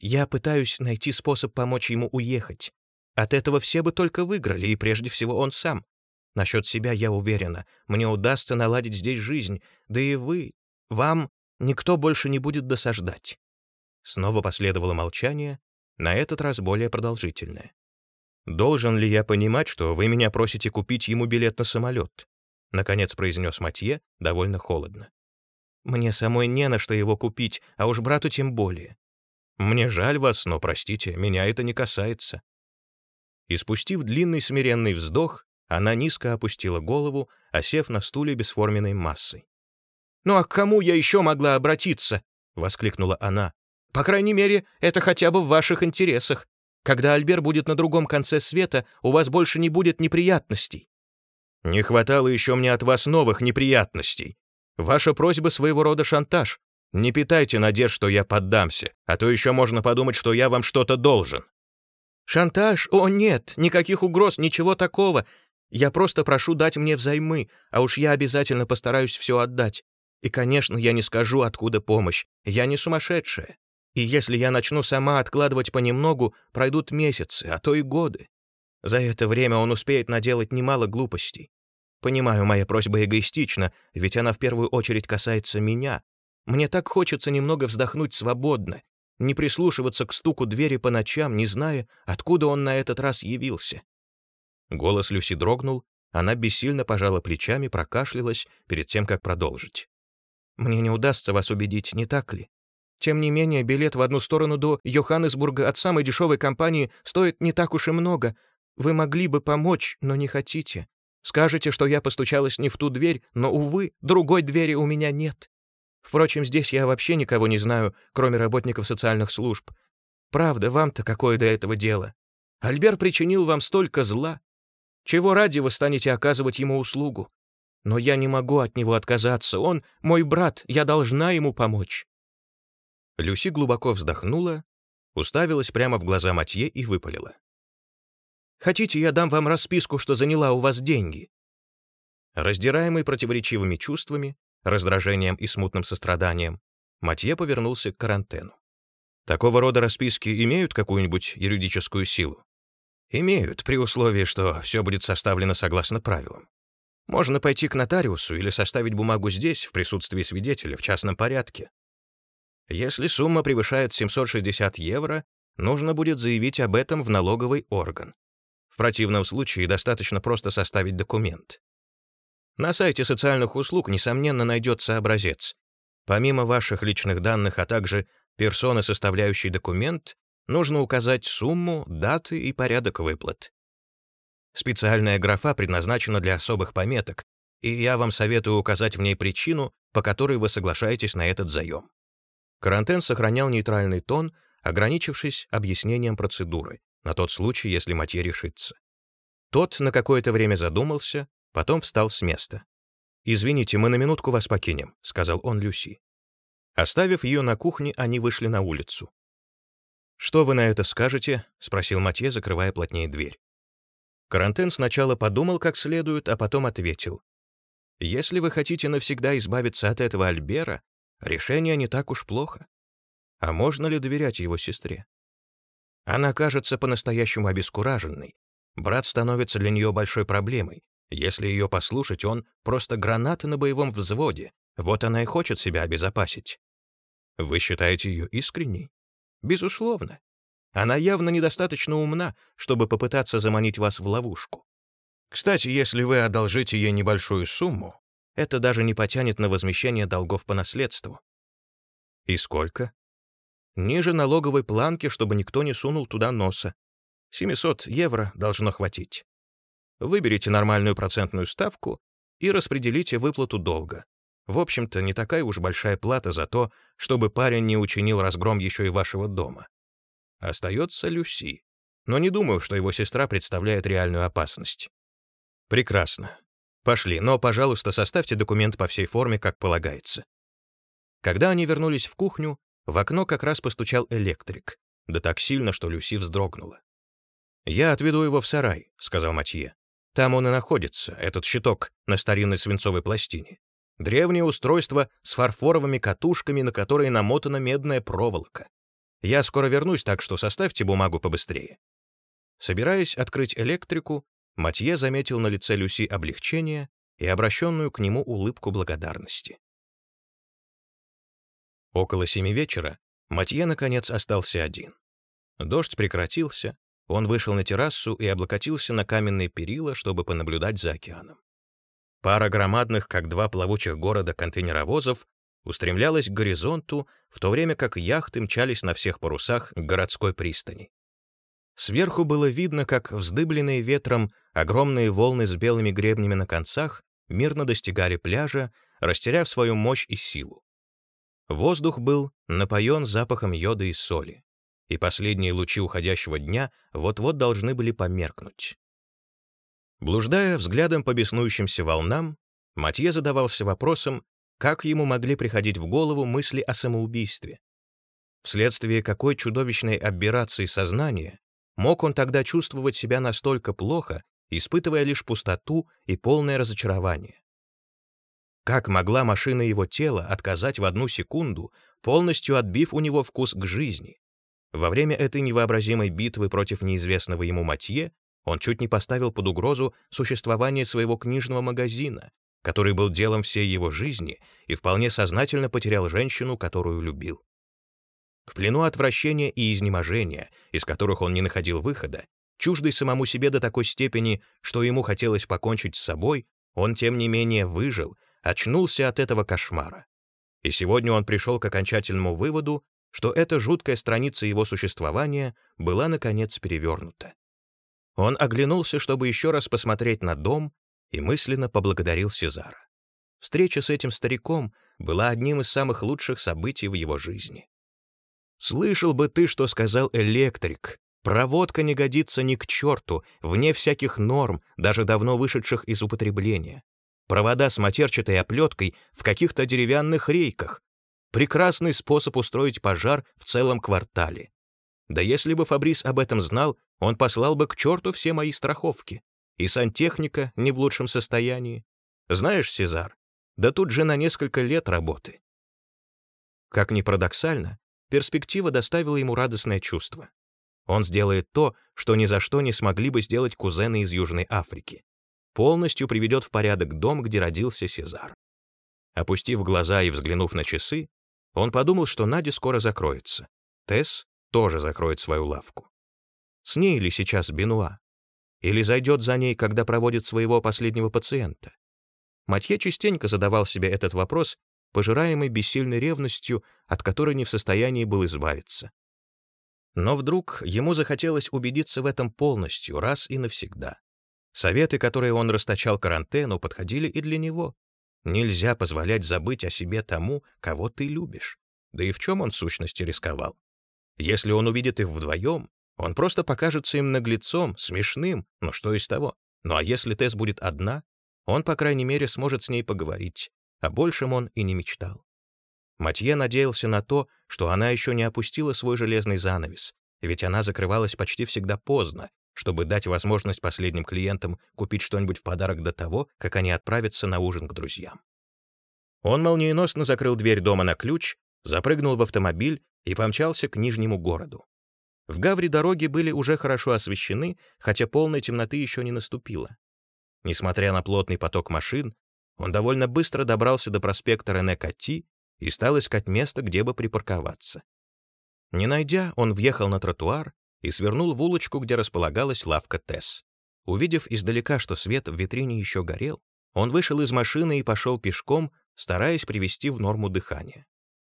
«Я пытаюсь найти способ помочь ему уехать. От этого все бы только выиграли, и прежде всего он сам. Насчет себя я уверена, мне удастся наладить здесь жизнь, да и вы, вам никто больше не будет досаждать. Снова последовало молчание, на этот раз более продолжительное. «Должен ли я понимать, что вы меня просите купить ему билет на самолет?» Наконец произнес Матье довольно холодно. «Мне самой не на что его купить, а уж брату тем более. Мне жаль вас, но, простите, меня это не касается». И спустив длинный смиренный вздох, она низко опустила голову, осев на стуле бесформенной массой. «Ну а к кому я еще могла обратиться?» — воскликнула она. По крайней мере, это хотя бы в ваших интересах. Когда Альбер будет на другом конце света, у вас больше не будет неприятностей. Не хватало еще мне от вас новых неприятностей. Ваша просьба своего рода шантаж. Не питайте надежд, что я поддамся, а то еще можно подумать, что я вам что-то должен. Шантаж? О, нет, никаких угроз, ничего такого. Я просто прошу дать мне взаймы, а уж я обязательно постараюсь все отдать. И, конечно, я не скажу, откуда помощь. Я не сумасшедшая. И если я начну сама откладывать понемногу, пройдут месяцы, а то и годы. За это время он успеет наделать немало глупостей. Понимаю, моя просьба эгоистична, ведь она в первую очередь касается меня. Мне так хочется немного вздохнуть свободно, не прислушиваться к стуку двери по ночам, не зная, откуда он на этот раз явился. Голос Люси дрогнул, она бессильно пожала плечами, прокашлялась перед тем, как продолжить. «Мне не удастся вас убедить, не так ли? Тем не менее, билет в одну сторону до Йоханнесбурга от самой дешевой компании стоит не так уж и много. Вы могли бы помочь, но не хотите. Скажете, что я постучалась не в ту дверь, но, увы, другой двери у меня нет. Впрочем, здесь я вообще никого не знаю, кроме работников социальных служб. Правда, вам-то какое до этого дело? Альбер причинил вам столько зла. Чего ради вы станете оказывать ему услугу? Но я не могу от него отказаться. Он мой брат, я должна ему помочь». Люси глубоко вздохнула, уставилась прямо в глаза Матье и выпалила. «Хотите, я дам вам расписку, что заняла у вас деньги?» Раздираемый противоречивыми чувствами, раздражением и смутным состраданием, Матье повернулся к карантену. «Такого рода расписки имеют какую-нибудь юридическую силу?» Имеют, при условии, что все будет составлено согласно правилам. Можно пойти к нотариусу или составить бумагу здесь, в присутствии свидетеля, в частном порядке. Если сумма превышает 760 евро, нужно будет заявить об этом в налоговый орган. Противном случае достаточно просто составить документ. На сайте социальных услуг, несомненно, найдется образец. Помимо ваших личных данных, а также персоны, составляющей документ, нужно указать сумму, даты и порядок выплат. Специальная графа предназначена для особых пометок, и я вам советую указать в ней причину, по которой вы соглашаетесь на этот заем. Карантен сохранял нейтральный тон, ограничившись объяснением процедуры, на тот случай, если Матье решится. Тот на какое-то время задумался, потом встал с места. «Извините, мы на минутку вас покинем», — сказал он Люси. Оставив ее на кухне, они вышли на улицу. «Что вы на это скажете?» — спросил Матье, закрывая плотнее дверь. Карантен сначала подумал как следует, а потом ответил. «Если вы хотите навсегда избавиться от этого Альбера, решение не так уж плохо. А можно ли доверять его сестре? Она кажется по-настоящему обескураженной. Брат становится для нее большой проблемой. Если ее послушать, он просто граната на боевом взводе. Вот она и хочет себя обезопасить. Вы считаете ее искренней? Безусловно. Она явно недостаточно умна, чтобы попытаться заманить вас в ловушку. Кстати, если вы одолжите ей небольшую сумму, это даже не потянет на возмещение долгов по наследству. И сколько? Ниже налоговой планки, чтобы никто не сунул туда носа. 700 евро должно хватить. Выберите нормальную процентную ставку и распределите выплату долга. В общем-то, не такая уж большая плата за то, чтобы парень не учинил разгром еще и вашего дома. Остается Люси. Но не думаю, что его сестра представляет реальную опасность. Прекрасно. Пошли, но, пожалуйста, составьте документ по всей форме, как полагается. Когда они вернулись в кухню, в окно как раз постучал электрик, да так сильно, что Люси вздрогнула. «Я отведу его в сарай», — сказал Матье. «Там он и находится, этот щиток на старинной свинцовой пластине. Древнее устройство с фарфоровыми катушками, на которые намотана медная проволока. Я скоро вернусь, так что составьте бумагу побыстрее». Собираясь открыть электрику, Матье заметил на лице Люси облегчение и обращенную к нему улыбку благодарности. Около семи вечера Матье, наконец, остался один. Дождь прекратился, он вышел на террасу и облокотился на каменные перила, чтобы понаблюдать за океаном. Пара громадных, как два плавучих города контейнеровозов, устремлялась к горизонту, в то время как яхты мчались на всех парусах к городской пристани. Сверху было видно, как вздыбленные ветром огромные волны с белыми гребнями на концах мирно достигали пляжа, растеряв свою мощь и силу. Воздух был напоен запахом йода и соли, и последние лучи уходящего дня вот-вот должны были померкнуть. Блуждая взглядом по беснующимся волнам, Матье задавался вопросом, как ему могли приходить в голову мысли о самоубийстве. Вследствие какой чудовищной аберрации сознания мог он тогда чувствовать себя настолько плохо, испытывая лишь пустоту и полное разочарование? Как могла машина его тела отказать в одну секунду, полностью отбив у него вкус к жизни? Во время этой невообразимой битвы против неизвестного ему Матье он чуть не поставил под угрозу существование своего книжного магазина, который был делом всей его жизни и вполне сознательно потерял женщину, которую любил. В плену отвращения и изнеможения, из которых он не находил выхода, чуждый самому себе до такой степени, что ему хотелось покончить с собой, он, тем не менее, выжил, очнулся от этого кошмара. И сегодня он пришел к окончательному выводу, что эта жуткая страница его существования была, наконец, перевернута. Он оглянулся, чтобы еще раз посмотреть на дом, и мысленно поблагодарил Сезара. Встреча с этим стариком была одним из самых лучших событий в его жизни. «Слышал бы ты, что сказал электрик. Проводка не годится ни к черту, вне всяких норм, даже давно вышедших из употребления. Провода с матерчатой оплеткой в каких-то деревянных рейках. Прекрасный способ устроить пожар в целом квартале. Да если бы Фабрис об этом знал, он послал бы к черту все мои страховки. И сантехника не в лучшем состоянии. Знаешь, Сезар, да тут же на несколько лет работы. Как ни парадоксально, перспектива доставила ему радостное чувство. Он сделает то, что ни за что не смогли бы сделать кузены из Южной Африки. Полностью приведет в порядок дом, где родился Сезар. Опустив глаза и взглянув на часы, он подумал, что Надя скоро закроется. Тесс тоже закроет свою лавку. С ней ли сейчас Бенуа? Или зайдет за ней, когда проводит своего последнего пациента? Матье частенько задавал себе этот вопрос, пожираемый бессильной ревностью, от которой не в состоянии был избавиться. Но вдруг ему захотелось убедиться в этом полностью, раз и навсегда. Советы, которые он расточал карантену, подходили и для него. Нельзя позволять забыть о себе тому, кого ты любишь. Да и в чем он в сущности рисковал? Если он увидит их вдвоем, он просто покажется им наглецом, смешным, но что из того? Ну а если Тесс будет одна, он, по крайней мере, сможет с ней поговорить. О большем он и не мечтал. Матье надеялся на то, что она еще не опустила свой железный занавес, ведь она закрывалась почти всегда поздно, чтобы дать возможность последним клиентам купить что-нибудь в подарок до того, как они отправятся на ужин к друзьям. Он молниеносно закрыл дверь дома на ключ, запрыгнул в автомобиль и помчался к Нижнему городу. В Гавре дороги были уже хорошо освещены, хотя полной темноты еще не наступило. Несмотря на плотный поток машин, он довольно быстро добрался до проспекта Рене Катти и стал искать место, где бы припарковаться. Не найдя, он въехал на тротуар и свернул в улочку, где располагалась лавка Тесс. Увидев издалека, что свет в витрине еще горел, он вышел из машины и пошел пешком, стараясь привести в норму дыхание.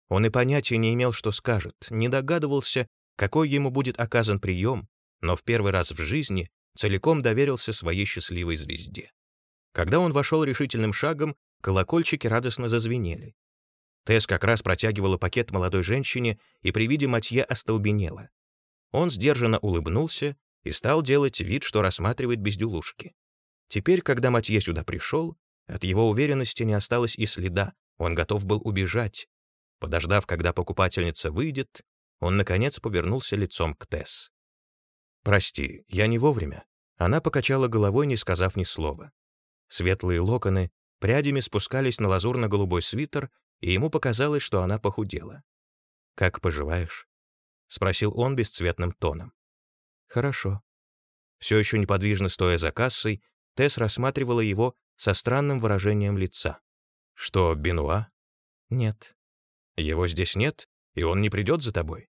Он и понятия не имел, что скажет, не догадывался, какой ему будет оказан прием, но в первый раз в жизни целиком доверился своей счастливой звезде. Когда он вошел решительным шагом, колокольчики радостно зазвенели. Тесс как раз протягивала пакет молодой женщине и при виде Матье остолбенела. Он сдержанно улыбнулся и стал делать вид, что рассматривает бездюлушки. Теперь, когда Матье сюда пришел, от его уверенности не осталось и следа, он готов был убежать. Подождав, когда покупательница выйдет, он, наконец, повернулся лицом к Тесс. «Прости, я не вовремя». Она покачала головой, не сказав ни слова. Светлые локоны прядями спускались на лазурно-голубой свитер, и ему показалось, что она похудела. «Как поживаешь?» — спросил он бесцветным тоном. «Хорошо». Все еще неподвижно стоя за кассой, Тесс рассматривала его со странным выражением лица. «Что, Бенуа?» «Нет». «Его здесь нет, и он не придет за тобой?»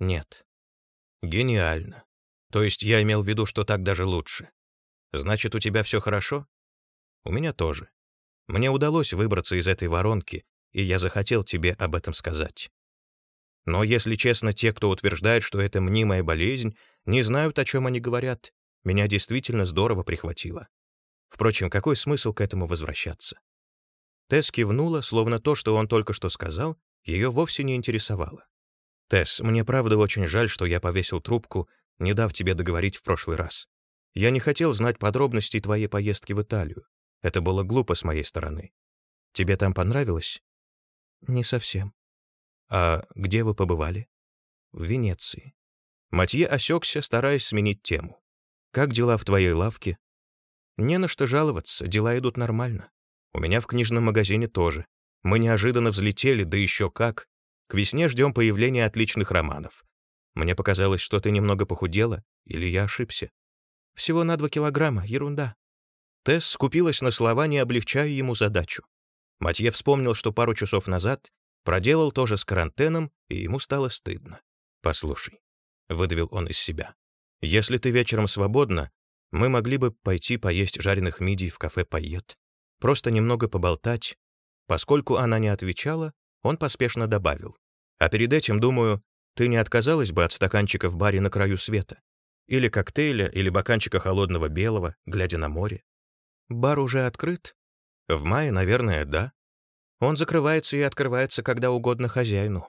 «Нет». «Гениально. То есть я имел в виду, что так даже лучше. Значит, у тебя все хорошо? У меня тоже. Мне удалось выбраться из этой воронки, и я захотел тебе об этом сказать. Но, если честно, те, кто утверждает, что это мнимая болезнь, не знают, о чем они говорят. Меня действительно здорово прихватило. Впрочем, какой смысл к этому возвращаться? Тесс кивнула, словно то, что он только что сказал, ее вовсе не интересовало. «Тесс, мне правда очень жаль, что я повесил трубку не дав тебе договорить в прошлый раз. Я не хотел знать подробностей твоей поездки в Италию. Это было глупо с моей стороны. Тебе там понравилось? Не совсем. А где вы побывали? В Венеции. Матье осекся, стараясь сменить тему. Как дела в твоей лавке? Не на что жаловаться, дела идут нормально. У меня в книжном магазине тоже. Мы неожиданно взлетели, да еще как. К весне ждем появления отличных романов. Мне показалось, что ты немного похудела, или я ошибся. Всего на два килограмма, ерунда. Тесс скупилась на слова, не облегчая ему задачу. Матье вспомнил, что пару часов назад проделал то же с карантеном, и ему стало стыдно. «Послушай», — выдавил он из себя, — «если ты вечером свободна, мы могли бы пойти поесть жареных мидий в кафе «Пайет», просто немного поболтать». Поскольку она не отвечала, он поспешно добавил. «А перед этим, думаю, ты не отказалась бы от стаканчика в баре на краю света? Или коктейля, или боканчика холодного белого, глядя на море? Бар уже открыт? В мае, наверное, да. Он закрывается и открывается когда угодно хозяину.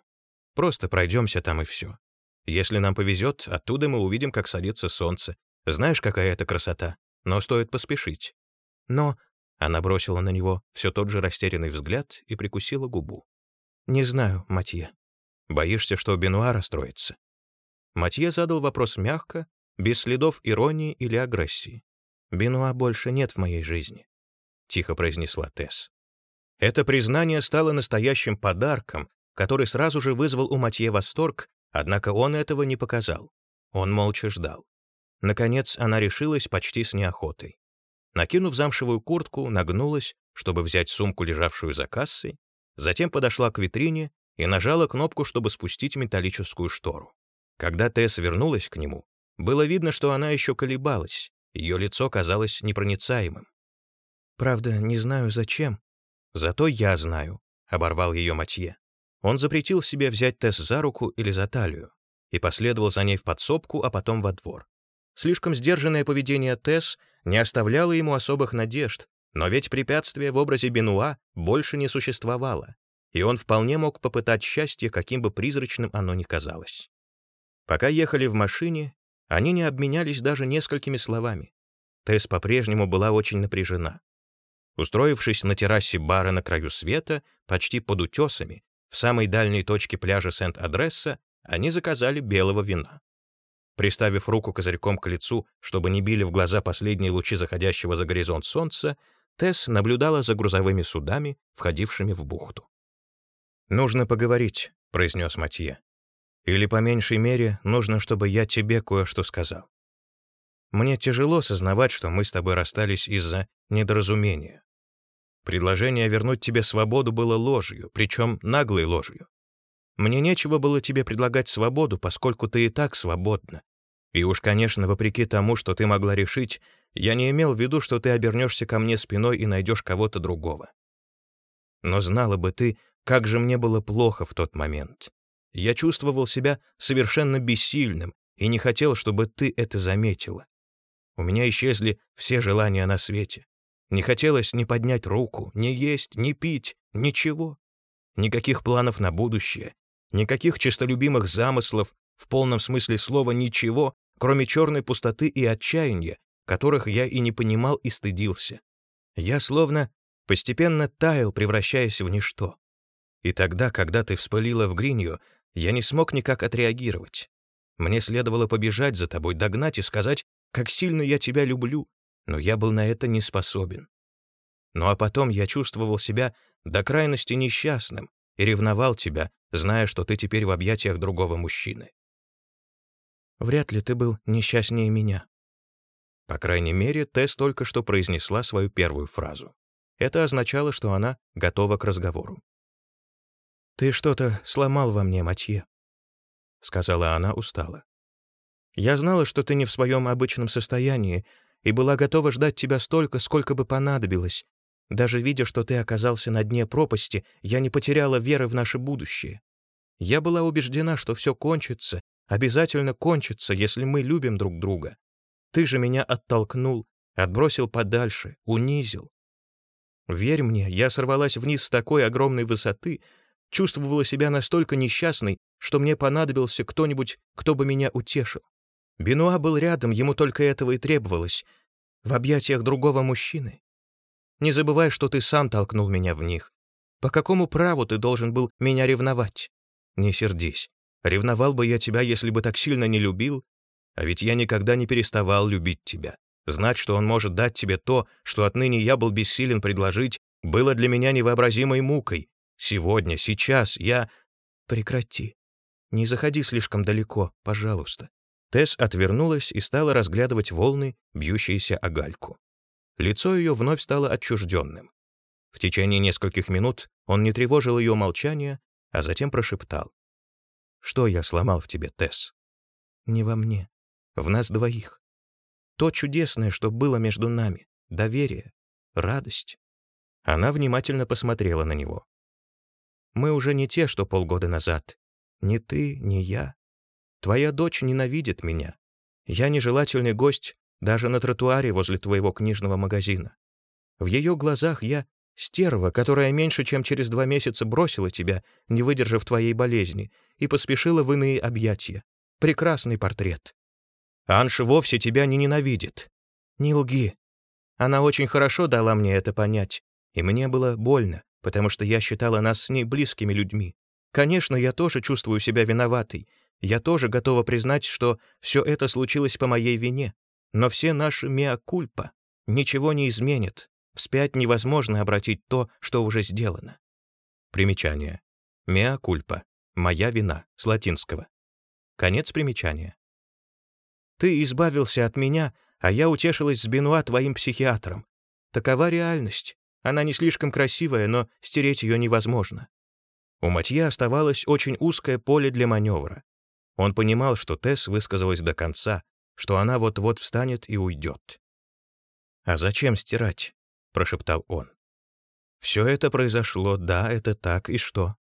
Просто пройдемся там и все. Если нам повезет, оттуда мы увидим, как садится солнце. Знаешь, какая это красота? Но стоит поспешить. Но она бросила на него все тот же растерянный взгляд и прикусила губу. «Не знаю, Матье. Боишься, что Бенуа расстроится?» Матье задал вопрос мягко, без следов иронии или агрессии. «Бенуа больше нет в моей жизни», — тихо произнесла Тесс. Это признание стало настоящим подарком, который сразу же вызвал у Матье восторг, однако он этого не показал. Он молча ждал. Наконец она решилась почти с неохотой. Накинув замшевую куртку, нагнулась, чтобы взять сумку, лежавшую за кассой, затем подошла к витрине и нажала кнопку, чтобы спустить металлическую штору. Когда Тесс вернулась к нему, было видно, что она еще колебалась, ее лицо казалось непроницаемым. «Правда, не знаю, зачем», «Зато я знаю», — оборвал ее Матье. Он запретил себе взять Тесс за руку или за талию и последовал за ней в подсобку, а потом во двор. Слишком сдержанное поведение Тесс не оставляло ему особых надежд, но ведь препятствия в образе Бенуа больше не существовало, и он вполне мог попытать счастье, каким бы призрачным оно ни казалось. Пока ехали в машине, они не обменялись даже несколькими словами. Тесс по-прежнему была очень напряжена. Устроившись на террасе бара на краю света, почти под утесами, в самой дальней точке пляжа Сент-Адресса, они заказали белого вина. Приставив руку козырьком к лицу, чтобы не били в глаза последние лучи заходящего за горизонт солнца, Тесс наблюдала за грузовыми судами, входившими в бухту. «Нужно поговорить», — произнес Матье. «Или, по меньшей мере, нужно, чтобы я тебе кое-что сказал. Мне тяжело сознавать, что мы с тобой расстались из-за недоразумения. Предложение вернуть тебе свободу было ложью, причем наглой ложью. Мне нечего было тебе предлагать свободу, поскольку ты и так свободна. И уж, конечно, вопреки тому, что ты могла решить, я не имел в виду, что ты обернешься ко мне спиной и найдешь кого-то другого. Но знала бы ты, как же мне было плохо в тот момент. Я чувствовал себя совершенно бессильным и не хотел, чтобы ты это заметила. У меня исчезли все желания на свете. Не хотелось ни поднять руку, ни есть, ни пить, ничего. Никаких планов на будущее, никаких честолюбимых замыслов, в полном смысле слова ничего, кроме черной пустоты и отчаяния, которых я и не понимал и стыдился. Я словно постепенно таял, превращаясь в ничто. И тогда, когда ты вспылила в Гринью, я не смог никак отреагировать. Мне следовало побежать за тобой, догнать и сказать, как сильно я тебя люблю, но я был на это не способен. Ну а потом я чувствовал себя до крайности несчастным и ревновал тебя, зная, что ты теперь в объятиях другого мужчины. Вряд ли ты был несчастнее меня. По крайней мере, Тесс только что произнесла свою первую фразу. Это означало, что она готова к разговору. «Ты что-то сломал во мне, Матье», — сказала она устало. Я знала, что ты не в своем обычном состоянии, и была готова ждать тебя столько, сколько бы понадобилось. Даже видя, что ты оказался на дне пропасти, я не потеряла веры в наше будущее. Я была убеждена, что все кончится, обязательно кончится, если мы любим друг друга. Ты же меня оттолкнул, отбросил подальше, унизил. Верь мне, я сорвалась вниз с такой огромной высоты, чувствовала себя настолько несчастной, что мне понадобился кто-нибудь, кто бы меня утешил. Бенуа был рядом, ему только этого и требовалось. В объятиях другого мужчины. Не забывай, что ты сам толкнул меня в них. По какому праву ты должен был меня ревновать? Не сердись. Ревновал бы я тебя, если бы так сильно не любил. А ведь я никогда не переставал любить тебя. Знать, что он может дать тебе то, что отныне я был бессилен предложить, было для меня невообразимой мукой. Сегодня, сейчас я... Прекрати. Не заходи слишком далеко, пожалуйста. Тесс отвернулась и стала разглядывать волны, бьющиеся о гальку. Лицо ее вновь стало отчужденным. В течение нескольких минут он не тревожил ее молчания, а затем прошептал. «Что я сломал в тебе, Тесс?» «Не во мне. В нас двоих. То чудесное, что было между нами. Доверие. Радость». Она внимательно посмотрела на него. «Мы уже не те, что полгода назад. Ни ты, ни я. Твоя дочь ненавидит меня. Я нежелательный гость даже на тротуаре возле твоего книжного магазина. В ее глазах я Стерва, которая меньше чем через два месяца бросила тебя, не выдержав твоей болезни, и поспешила в иные объятия. Прекрасный портрет. Анша вовсе тебя не ненавидит. Не лги. Она очень хорошо дала мне это понять, и мне было больно, потому что я считала нас с ней близкими людьми. Конечно, я тоже чувствую себя виноватой. Я тоже готова признать, что все это случилось по моей вине. Но все наши меа-кульпа ничего не изменят, Вспять невозможно обратить то, что уже сделано. Примечание. Меа кульпа. Моя вина. С латинского. Конец примечания. Ты избавился от меня, а я утешилась с Бенуа твоим психиатром. Такова реальность. Она не слишком красивая, но стереть ее невозможно. У Матье оставалось очень узкое поле для маневра. Он понимал, что Тесс высказалась до конца, что она вот-вот встанет и уйдет. А зачем стирать? — прошептал он. «Все это произошло, да, это так, и что?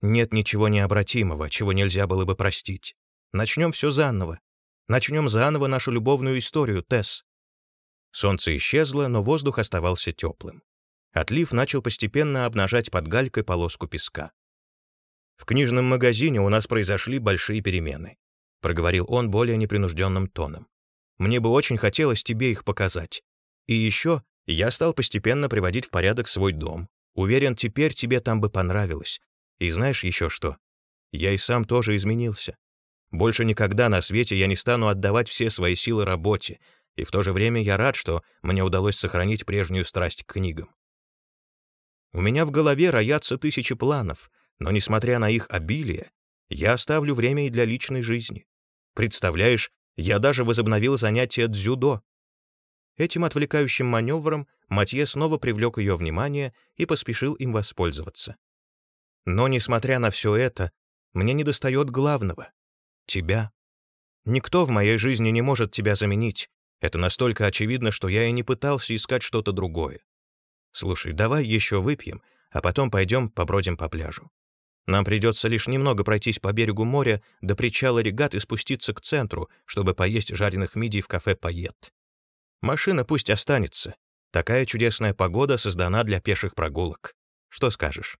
Нет ничего необратимого, чего нельзя было бы простить. Начнем все заново. Начнем заново нашу любовную историю, Тесс». Солнце исчезло, но воздух оставался теплым. Отлив начал постепенно обнажать под галькой полоску песка. «В книжном магазине у нас произошли большие перемены», — проговорил он более непринужденным тоном. «Мне бы очень хотелось тебе их показать. И еще я стал постепенно приводить в порядок свой дом. Уверен, теперь тебе там бы понравилось. И знаешь еще что? Я и сам тоже изменился. Больше никогда на свете я не стану отдавать все свои силы работе, и в то же время я рад, что мне удалось сохранить прежнюю страсть к книгам. У меня в голове роятся тысячи планов, но, несмотря на их обилие, я оставлю время и для личной жизни. Представляешь, я даже возобновил занятия дзюдо, Этим отвлекающим маневром Матье снова привлек ее внимание и поспешил им воспользоваться. Но, несмотря на все это, мне недостает главного — тебя. Никто в моей жизни не может тебя заменить. Это настолько очевидно, что я и не пытался искать что-то другое. Слушай, давай еще выпьем, а потом пойдем побродим по пляжу. Нам придется лишь немного пройтись по берегу моря до причала регат и спуститься к центру, чтобы поесть жареных мидий в кафе «Пайет». Машина пусть останется. Такая чудесная погода создана для пеших прогулок. Что скажешь?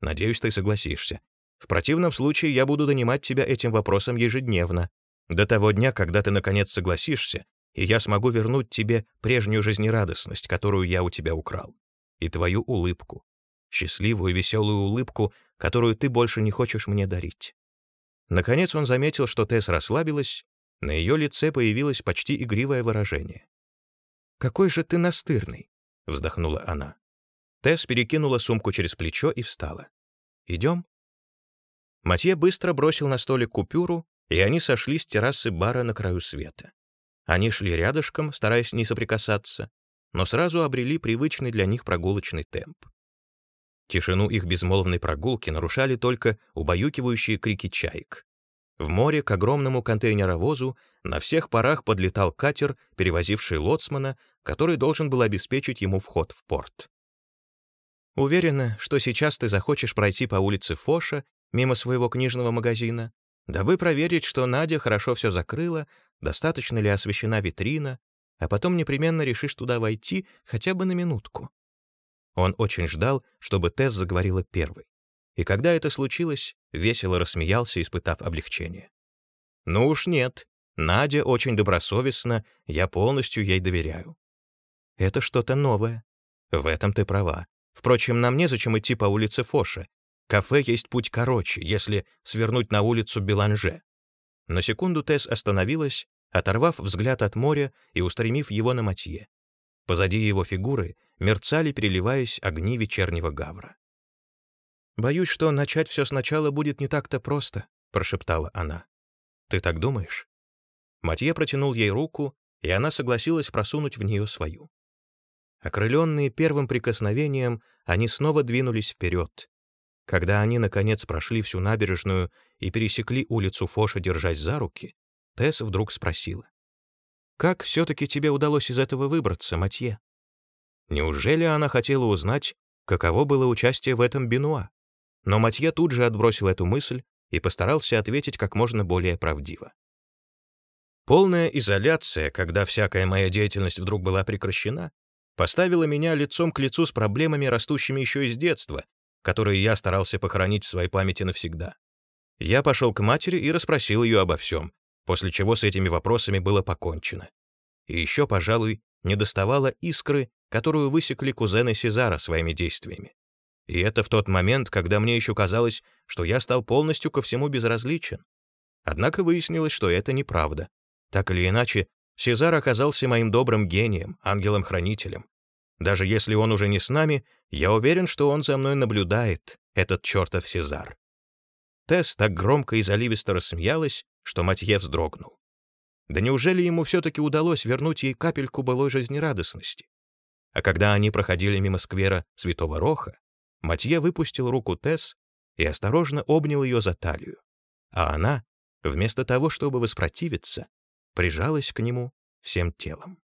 Надеюсь, ты согласишься. В противном случае я буду донимать тебя этим вопросом ежедневно. До того дня, когда ты наконец согласишься, и я смогу вернуть тебе прежнюю жизнерадостность, которую я у тебя украл. И твою улыбку. Счастливую, веселую улыбку, которую ты больше не хочешь мне дарить. Наконец он заметил, что Тесс расслабилась на ее лице появилось почти игривое выражение. «Какой же ты настырный!» — вздохнула она. Тесс перекинула сумку через плечо и встала. «Идем?» Матье быстро бросил на столик купюру, и они сошли с террасы бара на краю света. Они шли рядышком, стараясь не соприкасаться, но сразу обрели привычный для них прогулочный темп. Тишину их безмолвной прогулки нарушали только убаюкивающие крики чаек. В море к огромному контейнеровозу на всех парах подлетал катер, перевозивший лоцмана, который должен был обеспечить ему вход в порт. Уверена, что сейчас ты захочешь пройти по улице Фоша мимо своего книжного магазина, дабы проверить, что Надя хорошо все закрыла, достаточно ли освещена витрина, а потом непременно решишь туда войти хотя бы на минутку. Он очень ждал, чтобы Тесс заговорила первой. И когда это случилось, весело рассмеялся, испытав облегчение. «Ну уж нет. Надя очень добросовестна, я полностью ей доверяю». «Это что-то новое». «В этом ты права. Впрочем, нам незачем идти по улице Фоша. Кафе есть путь короче, если свернуть на улицу Беланже». На секунду Тесс остановилась, оторвав взгляд от моря и устремив его на Матье. Позади его фигуры мерцали, переливаясь огни вечернего гавра. «Боюсь, что начать все сначала будет не так-то просто», — прошептала она. «Ты так думаешь?» Матье протянул ей руку, и она согласилась просунуть в нее свою. Окрыленные первым прикосновением, они снова двинулись вперед. Когда они, наконец, прошли всю набережную и пересекли улицу Фоша, держась за руки, Тесс вдруг спросила. «Как все-таки тебе удалось из этого выбраться, Матье?» Неужели она хотела узнать, каково было участие в этом Бенуа? Но Матье тут же отбросил эту мысль и постарался ответить как можно более правдиво. Полная изоляция, когда всякая моя деятельность вдруг была прекращена, поставила меня лицом к лицу с проблемами, растущими еще из детства, которые я старался похоронить в своей памяти навсегда. Я пошел к матери и расспросил ее обо всем, после чего с этими вопросами было покончено. И еще, пожалуй, недоставало искры, которую высекли кузены Сезара своими действиями. И это в тот момент, когда мне еще казалось, что я стал полностью ко всему безразличен. Однако выяснилось, что это неправда. Так или иначе, Сезар оказался моим добрым гением, ангелом-хранителем. Даже если он уже не с нами, я уверен, что он за мной наблюдает, этот чертов Сезар. Тесс так громко и заливисто рассмеялась, что Матье вздрогнул. Да неужели ему все-таки удалось вернуть ей капельку былой жизнерадостности? А когда они проходили мимо сквера Святого Роха, Матье выпустил руку Тесс и осторожно обнял ее за талию. А она, вместо того, чтобы воспротивиться, прижалась к нему всем телом.